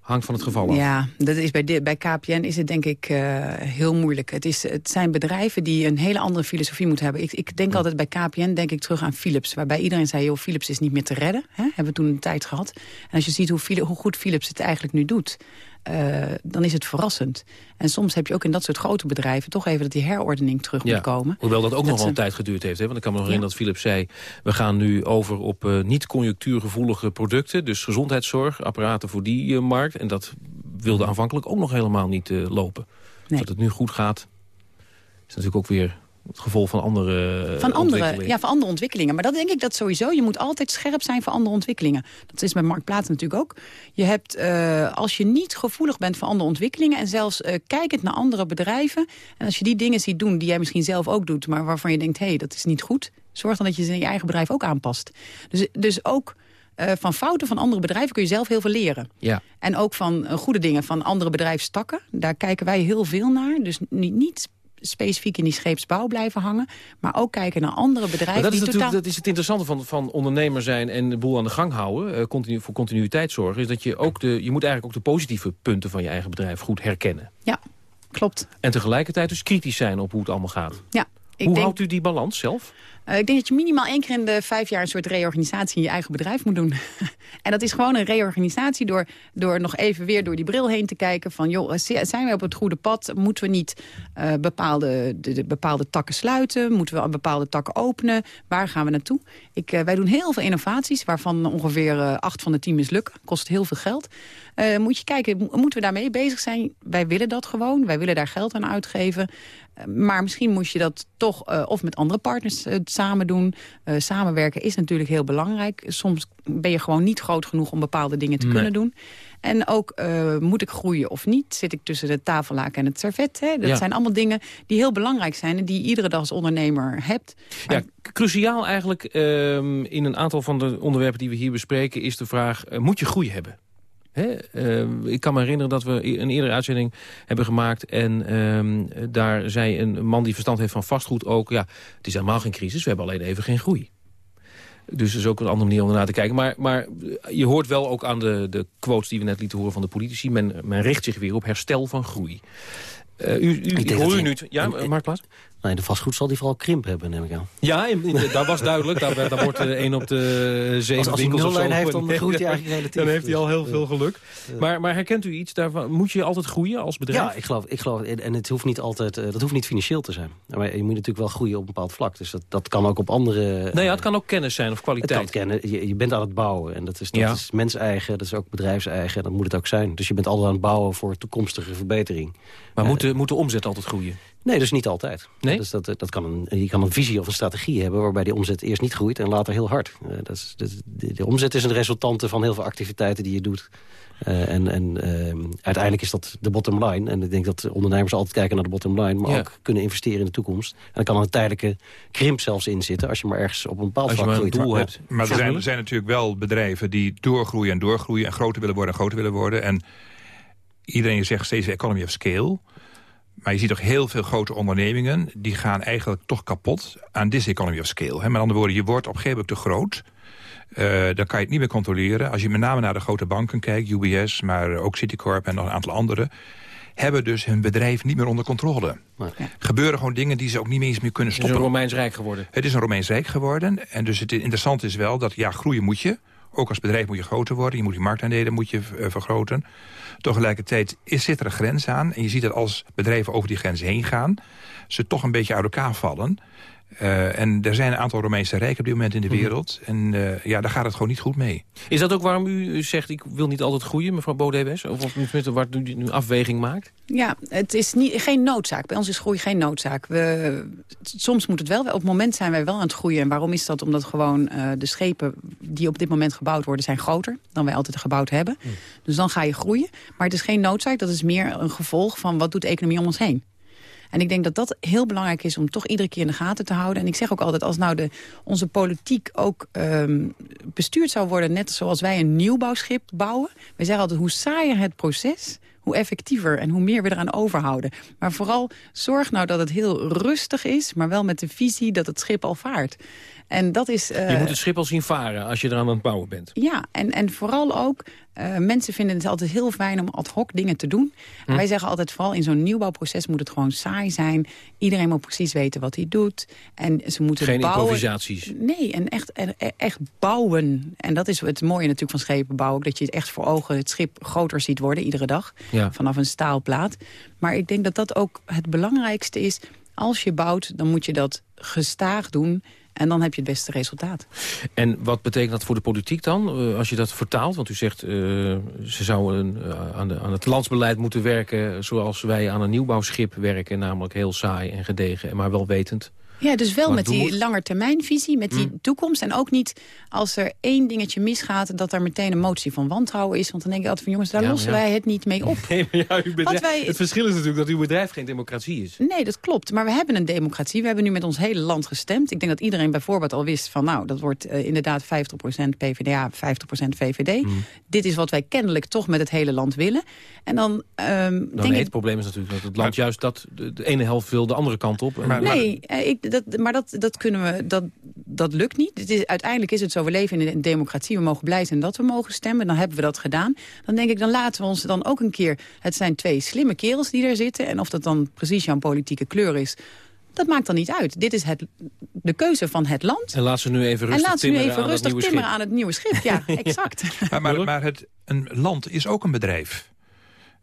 [SPEAKER 11] Hangt van het geval af.
[SPEAKER 12] Ja, dat is bij, bij KPN is het denk ik uh, heel moeilijk. Het, is, het zijn bedrijven die een hele andere filosofie moeten hebben. Ik, ik denk altijd bij KPN denk ik terug aan Philips. Waarbij iedereen zei, joh, Philips is niet meer te redden. Hè? Hebben we toen een tijd gehad. En als je ziet hoe, hoe goed Philips het eigenlijk nu doet... Uh, dan is het verrassend. En soms heb je ook in dat soort grote bedrijven... toch even dat die herordening terug moet komen.
[SPEAKER 11] Hoewel dat ook nog wel een tijd geduurd heeft. Hè? Want ik kan me nog herinneren dat Philips zei... we gaan nu over op uh, niet-conjunctuurgevoelige producten. Dus gezondheidszorg, apparaten voor die uh, markt. En dat wilde aanvankelijk ook nog helemaal niet lopen. Nee. Dat het nu goed gaat, is natuurlijk ook weer Het gevolg van andere
[SPEAKER 12] van andere, ja, van andere ontwikkelingen. Maar dat denk ik dat sowieso. Je moet altijd scherp zijn voor andere ontwikkelingen. Dat is met Mark natuurlijk ook. Je hebt, eh, als je niet gevoelig bent voor andere ontwikkelingen... en zelfs eh, kijkend naar andere bedrijven... en als je die dingen ziet doen die jij misschien zelf ook doet... maar waarvan je denkt, hé, hey, dat is niet goed... zorg dan dat je ze in je eigen bedrijf ook aanpast. Dus, dus ook eh, van fouten van andere bedrijven kun je zelf heel veel leren.
[SPEAKER 11] Ja.
[SPEAKER 12] En ook van goede dingen van andere bedrijfstakken. Daar kijken wij heel veel naar. Dus niet, niet specifiek in die scheepsbouw blijven hangen. Maar ook kijken naar andere bedrijven.
[SPEAKER 11] Maar dat is
[SPEAKER 12] die totaal...
[SPEAKER 11] dat is het interessante van, van ondernemer zijn en de boel aan de gang houden. eh, continu, voor continuïteit zorgen. Is dat je ook de, je moet eigenlijk ook de positieve punten van je eigen bedrijf goed herkennen.
[SPEAKER 12] Ja, klopt.
[SPEAKER 11] En tegelijkertijd dus kritisch zijn op hoe het allemaal gaat.
[SPEAKER 12] Ja, ik
[SPEAKER 11] hoe
[SPEAKER 12] denk-
[SPEAKER 11] houdt u die balans zelf?
[SPEAKER 12] Eh, ik denk dat je minimaal één keer in de vijf jaar een soort reorganisatie in je eigen bedrijf moet doen. en dat is gewoon een reorganisatie door, door nog even weer door die bril heen te kijken van joh, zi- zijn we op het goede pad? Moeten we niet eh, bepaalde, de, de bepaalde takken sluiten? Moeten we bepaalde takken openen? Waar gaan we naartoe? Ik, eh, wij doen heel veel innovaties, waarvan ongeveer eh, acht van de tien mislukken. Kost heel veel geld. Eh, moet je kijken, mo- moeten we daarmee bezig zijn? Wij willen dat gewoon. Wij willen daar geld aan uitgeven. Maar misschien moet je dat toch eh, of met andere partners eh, samen doen. Eh, samenwerken is natuurlijk heel belangrijk. Soms ben je gewoon niet groot genoeg om bepaalde dingen te
[SPEAKER 11] Nee.
[SPEAKER 12] kunnen doen. En ook, moet ik groeien of niet? Zit ik tussen de tafellaken en het servet? Hè? Dat
[SPEAKER 11] Ja.
[SPEAKER 12] zijn allemaal dingen die heel belangrijk zijn... en die je iedere dag als ondernemer hebt.
[SPEAKER 11] Ja, cruciaal eigenlijk ehm, in een aantal van de onderwerpen die we hier bespreken... is de vraag, moet je groei hebben? Hè? eh, ik kan me herinneren dat we een eerdere uitzending hebben gemaakt... en ehm, daar zei een man die verstand heeft van vastgoed ook... ja, het is helemaal geen crisis, we hebben alleen even geen groei. Dus dat is ook een andere manier om ernaar te kijken. Maar, maar je hoort wel ook aan de, de quotes die we net lieten horen van de politici... men, men richt zich weer op herstel van groei. Eh, u, u, ik,
[SPEAKER 13] denk
[SPEAKER 11] hoor
[SPEAKER 13] dat
[SPEAKER 11] u nu... Ja, Mark Plaats?
[SPEAKER 13] Nee, de vastgoed zal die vooral krimp hebben, neem ik aan.
[SPEAKER 11] Ja, dat was duidelijk. Daar, daar wordt eh, één op de zeven
[SPEAKER 13] Als- als
[SPEAKER 11] winkels of zo.
[SPEAKER 13] nullijn heeft, dan
[SPEAKER 11] Nee,
[SPEAKER 13] groeit hij eigenlijk relatief.
[SPEAKER 11] Dan heeft hij al heel veel
[SPEAKER 13] eh,
[SPEAKER 11] geluk.
[SPEAKER 13] eh.
[SPEAKER 11] Maar, maar herkent u iets daarvan? Moet je altijd groeien als bedrijf?
[SPEAKER 13] Ja, ik geloof, ik geloof en het hoeft niet altijd, eh, dat hoeft niet financieel te zijn. Maar je moet natuurlijk wel groeien op een bepaald vlak. Dus dat, dat kan ook op andere...
[SPEAKER 11] Nee, ja, het kan ook kennis zijn of
[SPEAKER 13] Het kan
[SPEAKER 11] kwaliteit.
[SPEAKER 13] kennen. Je, je bent aan het bouwen. En dat is, dat
[SPEAKER 11] Ja.
[SPEAKER 13] is mens-eigen, dat is ook bedrijfseigen. En dat moet het ook zijn. Dus je bent altijd aan het bouwen voor toekomstige verbetering.
[SPEAKER 11] Maar
[SPEAKER 13] Eh,
[SPEAKER 11] moet, de, moet de omzet altijd groeien?
[SPEAKER 13] Nee, dus niet altijd.
[SPEAKER 11] Nee?
[SPEAKER 13] Dus dat, dat kan een, je kan een visie of een strategie hebben... waarbij die omzet eerst niet groeit en later heel hard. Eh, dat is, dat, de, de omzet is een resultante van heel veel activiteiten die je doet. Eh, en en ehm, uiteindelijk is dat de bottom line. En ik denk dat ondernemers altijd kijken naar de bottom line... maar
[SPEAKER 11] Ja.
[SPEAKER 13] ook kunnen investeren in de toekomst. En er kan een tijdelijke krimp zelfs in zitten... als je maar ergens op een bepaald
[SPEAKER 11] Als je
[SPEAKER 13] vlak
[SPEAKER 11] maar een
[SPEAKER 13] groeit.
[SPEAKER 11] doel
[SPEAKER 13] Maar-
[SPEAKER 11] hebt.
[SPEAKER 14] Maar er zijn, er zijn natuurlijk wel bedrijven die doorgroeien en doorgroeien... en groter willen worden en groter willen worden. En iedereen zegt steeds de economy of scale. Maar je ziet toch heel veel grote ondernemingen... die gaan eigenlijk toch kapot aan this economy of scale. Hè? Met andere woorden, je wordt op een gegeven moment te groot... Eh, dan kan je het niet meer controleren. Als je met name naar de grote banken kijkt, UBS, maar ook Citicorp en nog een aantal andere... hebben dus hun bedrijf niet meer onder controle. Gebeuren gewoon dingen die ze ook niet meer eens meer kunnen
[SPEAKER 11] Het is
[SPEAKER 14] stoppen.
[SPEAKER 11] een Romeins Rijk geworden.
[SPEAKER 14] Het is een Romeins Rijk geworden. En dus het interessante is wel dat, ja, groeien moet je. Ook als bedrijf moet je groter worden. Je moet je marktaandelen moet je, eh, vergroten. Tegelijkertijd is, zit er een grens aan. En je ziet dat als bedrijven over die grens heen gaan... ze toch een beetje uit elkaar vallen. Eh, en er zijn een aantal Romeinse rijken op dit moment in de
[SPEAKER 11] Mhm.
[SPEAKER 14] wereld. En eh, ja, daar gaat het gewoon niet goed mee.
[SPEAKER 11] Is dat ook waarom u zegt, ik wil niet altijd groeien, mevrouw Bodewes? Of, of tenminste, waar u nu afweging maakt?
[SPEAKER 12] Ja, het is niet, geen noodzaak. Bij ons is groei geen noodzaak. We, soms moet het wel. Op het moment zijn wij wel aan het groeien. En waarom is dat? Omdat gewoon eh, de schepen die op dit moment gebouwd worden... zijn groter dan wij altijd gebouwd hebben. Dus dan ga je groeien. Maar het is geen noodzaak. Dat is meer een gevolg van wat doet de economie om ons heen. En ik denk dat dat heel belangrijk is om toch iedere keer in de gaten te houden. En ik zeg ook altijd, als nou de, onze politiek ook ehm, bestuurd zou worden... net zoals wij een nieuwbouwschip bouwen. Wij zeggen altijd, hoe saaier het proces hoe effectiever en hoe meer we eraan overhouden. Maar vooral zorg nou dat het heel rustig is... maar wel met de visie dat het schip al vaart. En dat is... eh,
[SPEAKER 11] je moet het schip al zien varen als je eraan aan het bouwen bent.
[SPEAKER 12] ja, en, en vooral ook, eh, mensen vinden het altijd heel fijn om ad hoc dingen te doen.
[SPEAKER 11] Hm.
[SPEAKER 12] Wij zeggen altijd, vooral in zo'n nieuwbouwproces moet het gewoon saai zijn. Iedereen moet precies weten wat hij doet. En ze moeten
[SPEAKER 11] Geen
[SPEAKER 12] bouwen.
[SPEAKER 11] improvisaties.
[SPEAKER 12] Nee, en echt, echt bouwen. En dat is het mooie natuurlijk van schepen bouwen. Dat je het echt voor ogen het schip groter ziet worden iedere dag.
[SPEAKER 11] Ja.
[SPEAKER 12] Vanaf een staalplaat. Maar ik denk dat dat ook het belangrijkste is. Als je bouwt, dan moet je dat gestaag doen. En dan heb je het beste resultaat.
[SPEAKER 11] En wat betekent dat voor de politiek dan, eh, als je dat vertaalt? Want u zegt, uh, ze zouden uh, aan, de, aan het landsbeleid moeten werken... zoals wij aan een nieuwbouwschip werken, namelijk heel saai en gedegen... maar wel wetend
[SPEAKER 12] ja, dus wel met die langetermijnvisie, met die
[SPEAKER 11] Mm.
[SPEAKER 12] toekomst. En ook niet als er één dingetje misgaat... dat er meteen een motie van wantrouwen is. Want dan denk ik altijd van jongens, daar
[SPEAKER 11] Ja, maar
[SPEAKER 12] lossen
[SPEAKER 11] ja.
[SPEAKER 12] wij het niet mee op.
[SPEAKER 11] Nee, maar ja, uw bedrijf-
[SPEAKER 12] Want wij-
[SPEAKER 11] Het verschil is natuurlijk dat uw bedrijf geen democratie is.
[SPEAKER 12] Nee, dat klopt. Maar we hebben een democratie. We hebben nu met ons hele land gestemd. Ik denk dat iedereen bijvoorbeeld al wist van... nou, dat wordt eh, inderdaad 50% PvdA, 50% VVD.
[SPEAKER 11] Mm.
[SPEAKER 12] Dit is wat wij kennelijk toch met het hele land willen. En dan ehm
[SPEAKER 11] Nou,
[SPEAKER 12] denk
[SPEAKER 11] nee,
[SPEAKER 12] ik...
[SPEAKER 11] het probleem is natuurlijk dat het land juist dat de, ene helft wil de andere kant op.
[SPEAKER 12] Nee, eh, ik, dat, maar dat, dat kunnen we, dat, dat lukt niet. Het is, uiteindelijk is het zo, we leven in een democratie. We mogen blij zijn dat we mogen stemmen. Dan hebben we dat gedaan. Dan denk ik, dan laten we ons dan ook een keer... Het zijn twee slimme kerels die daar zitten. En of dat dan precies jouw politieke kleur is... Dat maakt dan niet uit. Dit is het, de keuze van het land.
[SPEAKER 11] En laat ze nu even
[SPEAKER 12] En
[SPEAKER 11] rustig
[SPEAKER 12] laat ze nu
[SPEAKER 11] timmeren
[SPEAKER 12] even
[SPEAKER 11] aan
[SPEAKER 12] rustig
[SPEAKER 11] het nieuwe
[SPEAKER 12] timmeren
[SPEAKER 11] schip.
[SPEAKER 12] aan het nieuwe schip. Ja, exact.
[SPEAKER 14] Maar, maar, maar het, een land is ook een bedrijf.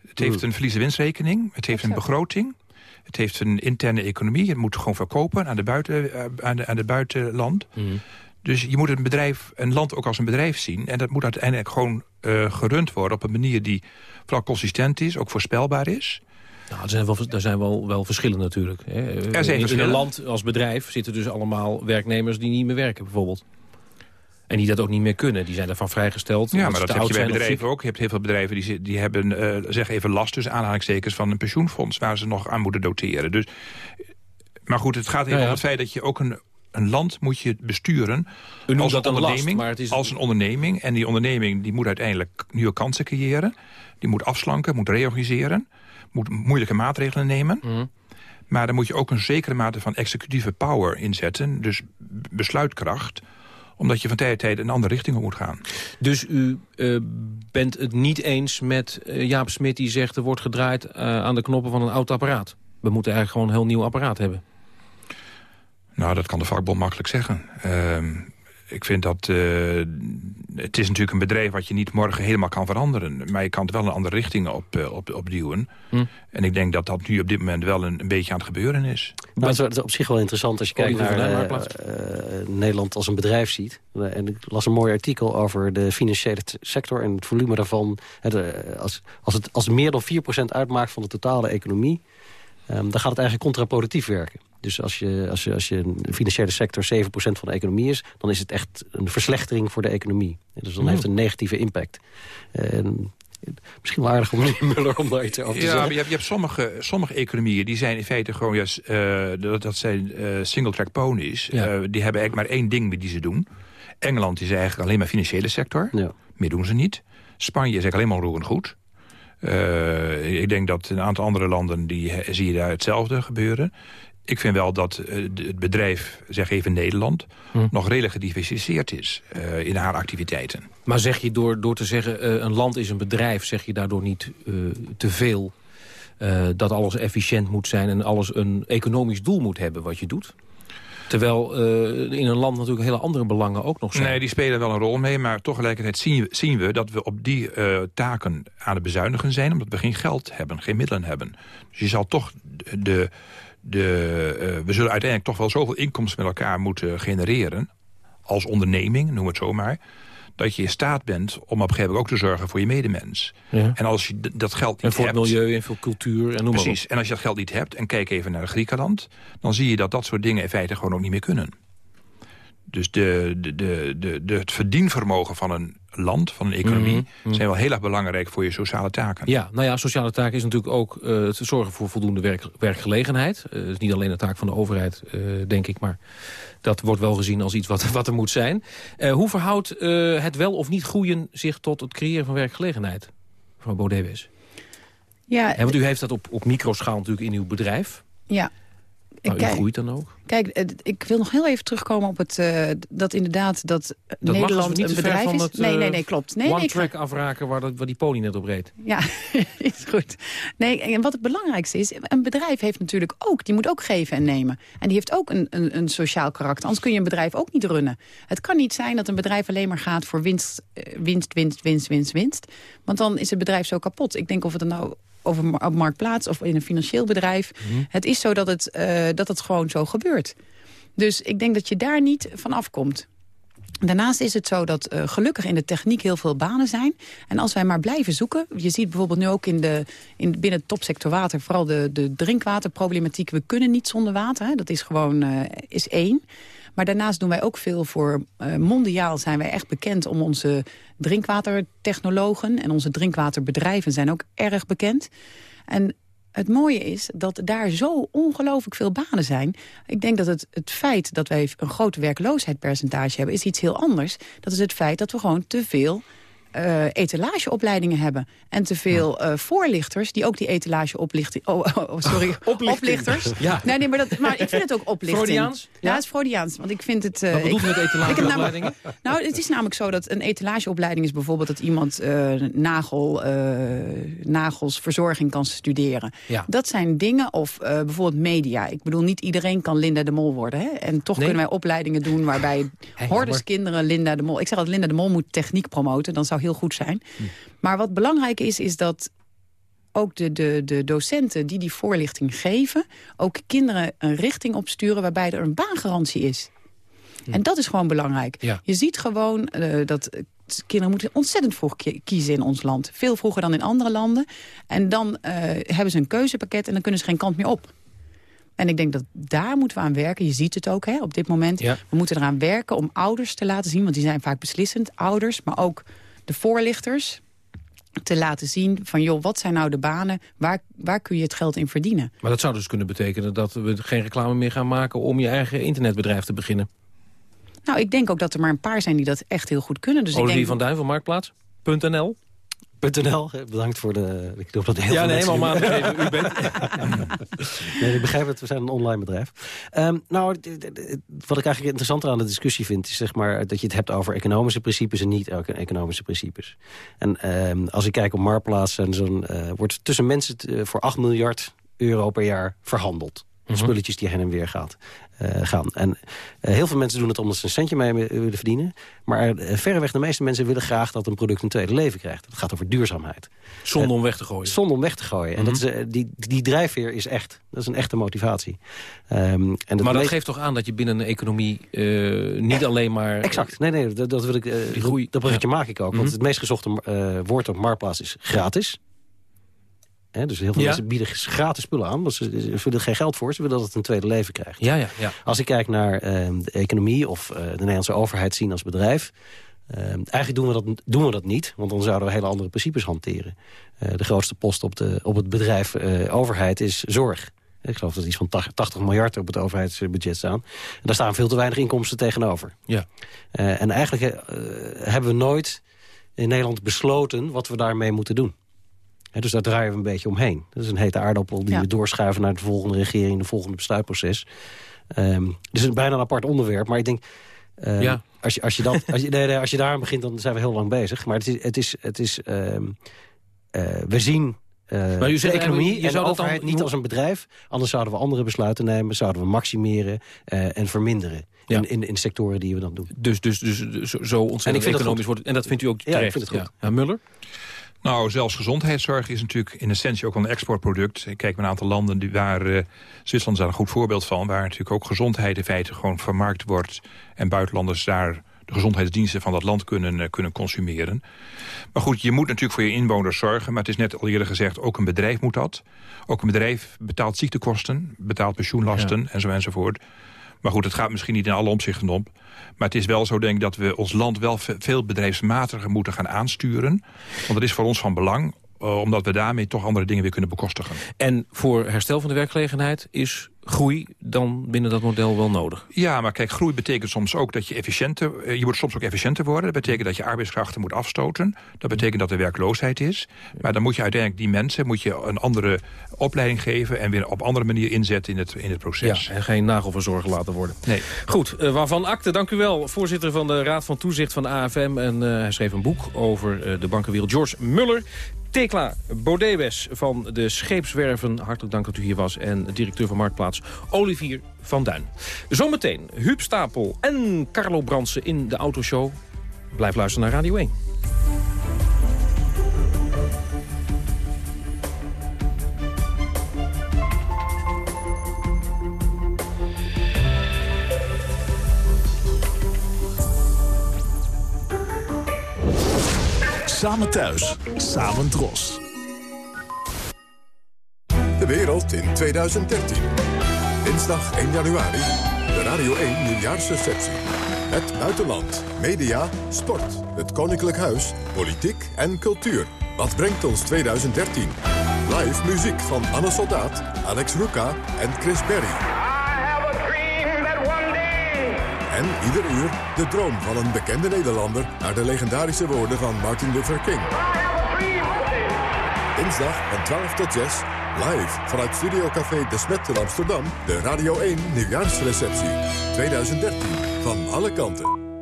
[SPEAKER 14] Het heeft een verlies-winstrekening, het heeft een begroting... het heeft een interne economie, het moet gewoon verkopen aan, de buiten, eh, aan, de, aan buitenland. Dus je moet een bedrijf, een land ook als een bedrijf zien... en dat moet uiteindelijk gewoon eh, gerund worden op een manier die vooral consistent is, ook voorspelbaar is...
[SPEAKER 11] Nou, er zijn wel, er zijn wel, wel verschillen natuurlijk. Hè.
[SPEAKER 14] Er zijn
[SPEAKER 11] in, in
[SPEAKER 14] verschillen.
[SPEAKER 11] een land als bedrijf zitten dus allemaal werknemers die niet meer werken bijvoorbeeld. En die dat ook niet meer kunnen. Die zijn daarvan vrijgesteld.
[SPEAKER 14] Ja, maar dat heb je bij bedrijven ook. Je hebt heel veel bedrijven die, die hebben, eh, zeg even last tussen aanhalingstekens van een pensioenfonds waar ze nog aan moeten doteren. Dus, maar goed, het gaat even
[SPEAKER 11] Ja, ja.
[SPEAKER 14] om het feit dat je ook een, een land moet je besturen als
[SPEAKER 11] dat
[SPEAKER 14] een
[SPEAKER 11] last,
[SPEAKER 14] onderneming.
[SPEAKER 11] maar het is-
[SPEAKER 14] Als een onderneming. En die onderneming die moet uiteindelijk nieuwe kansen creëren. Die moet afslanken, moet reorganiseren. Moet moeilijke maatregelen nemen.
[SPEAKER 11] Mhm.
[SPEAKER 14] Maar dan moet je ook een zekere mate van executieve power inzetten. Dus besluitkracht omdat je van tijd tot tijd een andere richting op moet gaan.
[SPEAKER 11] Dus u eh, bent het niet eens met eh, Jaap Smit die zegt... er wordt gedraaid eh, aan de knoppen van een oud apparaat. We moeten eigenlijk gewoon een heel nieuw apparaat hebben.
[SPEAKER 14] Nou, dat kan de vakbond makkelijk zeggen. Ehm, ik vind dat... eh, het is natuurlijk een bedrijf wat je niet morgen helemaal kan veranderen. Maar je kan het wel een andere richting op, eh, op, opduwen.
[SPEAKER 11] Hm.
[SPEAKER 14] En ik denk dat dat nu op dit moment wel een, een beetje aan het gebeuren is.
[SPEAKER 13] Maar het is- op zich wel interessant als je kijkt naar eh, Nederland als een bedrijf ziet. En ik las een mooi artikel over de financiële sector en het volume daarvan. Het, als, als, het, als het meer dan 4% uitmaakt van de totale economie... ehm, dan gaat het eigenlijk contraproductief werken. Dus als je, als je, als je een financiële sector 7% van de economie is... dan is het echt een verslechtering voor de economie. Dus dan
[SPEAKER 14] Hmm.
[SPEAKER 13] heeft het een negatieve impact. En, misschien wel aardig om meneer Muller om daar iets over te
[SPEAKER 14] Ja,
[SPEAKER 13] zeggen.
[SPEAKER 14] maar je hebt, je hebt sommige, sommige economieën die zijn in feite gewoon juist, eh, dat, dat zijn eh, single-track ponies.
[SPEAKER 11] Ja.
[SPEAKER 14] Eh, die hebben eigenlijk maar één ding die ze doen. Engeland is eigenlijk alleen maar financiële sector. Meer doen ze niet. Spanje is eigenlijk alleen maar roerend goed. Ik denk dat een aantal andere landen die, zie je daar hetzelfde gebeuren. Ik vind wel dat eh, het bedrijf, zeg even Nederland...
[SPEAKER 11] Hm.
[SPEAKER 14] nog redelijk gediversifieerd is eh, in haar activiteiten.
[SPEAKER 11] Maar zeg je door, door te zeggen eh, een land is een bedrijf... zeg je daardoor niet te veel dat alles efficiënt moet zijn... en alles een economisch doel moet hebben wat je doet? Terwijl in een land natuurlijk hele andere belangen ook nog zijn.
[SPEAKER 14] Nee, die spelen wel een rol mee. Maar tegelijkertijd zien, zien we dat we op die taken aan het bezuinigen zijn... omdat we geen geld hebben, geen middelen hebben. Dus je zal toch de... de eh, we zullen uiteindelijk toch wel zoveel inkomsten met elkaar moeten genereren... als onderneming, noem het zo maar... dat je in staat bent om op een gegeven moment ook te zorgen voor je medemens.
[SPEAKER 11] Ja.
[SPEAKER 14] En als je dat geld niet
[SPEAKER 11] En voor
[SPEAKER 14] hebt...
[SPEAKER 11] het milieu en voor cultuur en noem
[SPEAKER 14] Precies. En als je dat geld niet hebt, en kijk even naar Griekenland... dan zie je dat dat soort dingen in feite gewoon ook niet meer kunnen. Dus de, de, de, de, het verdienvermogen van een land, van een economie...
[SPEAKER 11] Mhm, mhm.
[SPEAKER 14] zijn wel heel erg belangrijk voor je sociale taken.
[SPEAKER 11] Ja, nou ja, sociale taak is natuurlijk ook eh, het zorgen voor voldoende werk, werkgelegenheid. Eh, Het is niet alleen een taak van de overheid, eh, denk ik, maar dat wordt wel gezien als iets wat, wat er moet zijn. Eh, hoe verhoudt eh, het wel of niet groeien zich tot het creëren van werkgelegenheid? Mevrouw Baudewes.
[SPEAKER 12] Ja,
[SPEAKER 11] Hè, want u heeft dat op, op microschaal natuurlijk in uw bedrijf.
[SPEAKER 12] ja.
[SPEAKER 11] Maar u
[SPEAKER 12] Kijk-
[SPEAKER 11] groeit dan ook.
[SPEAKER 12] Kijk, eh, ik wil nog heel even terugkomen op het, eh, dat inderdaad dat,
[SPEAKER 11] Dat
[SPEAKER 12] Nederland
[SPEAKER 11] niet
[SPEAKER 12] een bedrijf is.
[SPEAKER 11] het,
[SPEAKER 12] nee, nee,
[SPEAKER 11] eh,
[SPEAKER 12] nee, klopt. Nee, nee, ik-
[SPEAKER 11] One-track afraken waar, dat, waar die pony net op reed.
[SPEAKER 12] Ja, is goed. Nee, en wat het belangrijkste is, een bedrijf heeft natuurlijk ook, die moet ook geven en nemen. En die heeft ook een, een, een sociaal karakter, anders kun je een bedrijf ook niet runnen. Het kan niet zijn dat een bedrijf alleen maar gaat voor winst, winst, winst, winst, winst, winst. Want dan is het bedrijf zo kapot. Ik denk of het er nou over mar- op marktplaats of in een financieel bedrijf. Het is zo dat het, eh, dat het gewoon zo gebeurt. Dus ik denk dat je daar niet van afkomt. Daarnaast is het zo dat uh, gelukkig in de techniek heel veel banen zijn. En als wij maar blijven zoeken... je ziet bijvoorbeeld nu ook in de, in, binnen het topsector water... vooral de, de drinkwaterproblematiek. We kunnen niet zonder water. Hè. Dat is gewoon uh, is één. Maar daarnaast doen wij ook veel voor... Uh, mondiaal zijn wij echt bekend om onze drinkwatertechnologen... en onze drinkwaterbedrijven zijn ook erg bekend. En het mooie is dat daar zo ongelooflijk veel banen zijn. Ik denk dat het, het feit dat wij een groot werkloosheidspercentage hebben... is iets heel anders. Dat is het feit dat we gewoon te veel uh, etalageopleidingen hebben. En te veel uh, voorlichters die ook die etalage oplichten. Oh, oh, oh, sorry, oplichters. Ja. Nee, nee, maar, dat, maar ik vind het ook oplichting.
[SPEAKER 11] Freudiaans?
[SPEAKER 12] Ja, ja het is Freudiaans. Want ik vind het... Uh,
[SPEAKER 11] Wat bedoelt met etalageopleidingen?
[SPEAKER 12] nou, het is namelijk zo dat een etalageopleiding is bijvoorbeeld... dat iemand nagel, nagels verzorging kan studeren. Ja. Dat zijn dingen, of bijvoorbeeld media. Ik bedoel, niet iedereen kan Linda de Mol worden. Hè? En toch nee? kunnen wij opleidingen doen waarbij hey, hordes kinderen Linda de Mol... Ik zeg dat Linda de Mol moet techniek promoten. Dan zou heel goed zijn. Hm. Maar wat belangrijk is, is dat ook de, de, de docenten die die voorlichting geven... ook kinderen een richting opsturen waarbij er een baangarantie is. Hm. En dat is gewoon belangrijk. Ja. Je ziet gewoon uh, dat kinderen moeten ontzettend vroeg kiezen in ons land. Veel vroeger dan in andere landen. En dan uh, hebben ze een keuzepakket en dan kunnen ze geen kant meer op. En ik denk dat daar moeten we aan werken. Je ziet het ook hè, op dit moment. Ja. We moeten eraan werken om ouders te laten zien... want die zijn vaak beslissend, ouders, maar ook de voorlichters te laten zien van, joh, wat zijn nou de banen? Waar, waar kun je het geld in verdienen?
[SPEAKER 11] Maar dat zou dus kunnen betekenen dat we geen reclame meer gaan maken... om je eigen internetbedrijf te beginnen.
[SPEAKER 12] Nou, ik denk ook dat er maar een paar zijn die dat echt heel goed kunnen. Dus
[SPEAKER 11] Olivier
[SPEAKER 12] ik denk...
[SPEAKER 11] van Duin Marktplaats.nl
[SPEAKER 13] .nl. Bedankt voor de... Ik hoop dat heel
[SPEAKER 11] ja, nee, maar u bent...
[SPEAKER 13] nee, ik begrijp het. We zijn een online bedrijf. Um, nou, wat ik eigenlijk interessanter aan de discussie vind... is zeg maar dat je het hebt over economische principes... en niet economische principes. En um, als ik kijk op Marktplaats... Uh, wordt tussen mensen voor 8 miljard euro per jaar verhandeld. Mm -hmm. Spulletjes die heen en weer gaat. Uh, gaan. En uh, heel veel mensen doen het omdat ze een centje mee willen verdienen. Maar uh, verreweg de meeste mensen willen graag dat een product een tweede leven krijgt. Het gaat over duurzaamheid.
[SPEAKER 11] Zonder om weg te gooien.
[SPEAKER 13] Zonder om weg te gooien. Mm -hmm. En dat is, die, die drijfveer is echt. Dat is een echte motivatie. Um,
[SPEAKER 11] en dat maar dat geeft toch aan dat je binnen een economie niet alleen maar...
[SPEAKER 13] Exact. Nee, nee, dat, dat wil ik... die groei, dat bruggetje ja. maak ik ook. Want mm -hmm. het meest gezochte woord op Marktplaats is gratis. He, dus heel veel ja. mensen bieden gratis spullen aan. Want ze, ze willen geen geld voor. Ze willen dat het een tweede leven krijgt.
[SPEAKER 11] Ja, ja, ja.
[SPEAKER 13] Als ik kijk naar uh, de economie of uh, de Nederlandse overheid zien als bedrijf... Uh, eigenlijk doen we, dat, doen we dat niet. Want dan zouden we hele andere principes hanteren. de grootste post op, de, op het bedrijf overheid is zorg. Ik geloof dat iets van 80 miljard op het overheidsbudget staan. En daar staan veel te weinig inkomsten tegenover.
[SPEAKER 11] Ja.
[SPEAKER 13] en eigenlijk hebben we nooit in Nederland besloten wat we daarmee moeten doen. He, dus daar draaien we een beetje omheen. Dat is een hete aardappel die ja. we doorschuiven naar de volgende regering... de volgende besluitproces. Um, dus het bijna een apart onderwerp. Maar ik denk, um, ja. als, je, als, je dat, als, je, nee, nee, als je daar aan begint, dan zijn we heel lang bezig. Maar het is, het is, het is um, uh, we zien uh, maar u de economie je en de overheid dan... niet als een bedrijf. Anders zouden we andere besluiten nemen. Zouden we maximeren uh, en verminderen. Ja. In, in, in sectoren die we dan doen.
[SPEAKER 11] Dus, dus, dus, dus zo ontzettend economisch wordt En dat vindt u ook terecht?
[SPEAKER 13] Ja, ik vind het goed.
[SPEAKER 11] Ja. Muller?
[SPEAKER 14] Nou, zelfs gezondheidszorg is natuurlijk in essentie ook wel een exportproduct. Ik kijk naar een aantal landen die waar, uh, Zwitserland is daar een goed voorbeeld van... waar natuurlijk ook gezondheid in feite gewoon vermarkt wordt... en buitenlanders daar de gezondheidsdiensten van dat land kunnen, uh, kunnen consumeren. Maar goed, je moet natuurlijk voor je inwoners zorgen... maar het is net al eerder gezegd, ook een bedrijf moet dat. Ook een bedrijf betaalt ziektekosten, betaalt pensioenlasten ja. en zo enzovoort. Maar goed, het gaat misschien niet in alle opzichten om. Maar het is wel zo, denk ik, dat we ons land wel veel bedrijfsmatiger moeten gaan aansturen. Want dat is voor ons van belang uh, omdat we daarmee toch andere dingen weer kunnen bekostigen.
[SPEAKER 11] En voor herstel van de werkgelegenheid is groei dan binnen dat model wel nodig?
[SPEAKER 14] Ja, maar kijk, groei betekent soms ook dat je efficiënter... je moet soms ook efficiënter worden. Dat betekent dat je arbeidskrachten moet afstoten. Dat betekent dat er werkloosheid is. Maar dan moet je uiteindelijk die mensen moet je een andere opleiding geven... en weer op andere manier inzetten in het, in het proces.
[SPEAKER 11] Ja, en geen nagelverzorger laten worden.
[SPEAKER 14] Nee.
[SPEAKER 11] Goed, uh, waarvan akte, dank u wel. Voorzitter van de Raad van Toezicht van de AFM. En uh, hij schreef een boek over uh, de bankenwereld. George Muller. Tekla Bodewes van de Scheepswerven. Hartelijk dank dat u hier was. En directeur van Marktplaats Olivier van Duin. Zometeen Huub Stapel en Carlo Bransen in de Autoshow. Blijf luisteren naar Radio 1.
[SPEAKER 26] Samen thuis, samen dros.
[SPEAKER 1] De wereld in 2013. Dinsdag 1 januari, de Radio 1 nieuwjaarsreceptie. Het buitenland, media, sport, het koninklijk huis, politiek en cultuur. Wat brengt ons 2013? Live muziek van Anne Soldaat, Alex Ruka en Chris Berry. En ieder uur de droom van een bekende Nederlander... naar de legendarische woorden van Martin Luther King. Dinsdag van 12 tot 6, live vanuit Studio Café De Smet in Amsterdam... de Radio 1 nieuwjaarsreceptie 2013. Van alle kanten.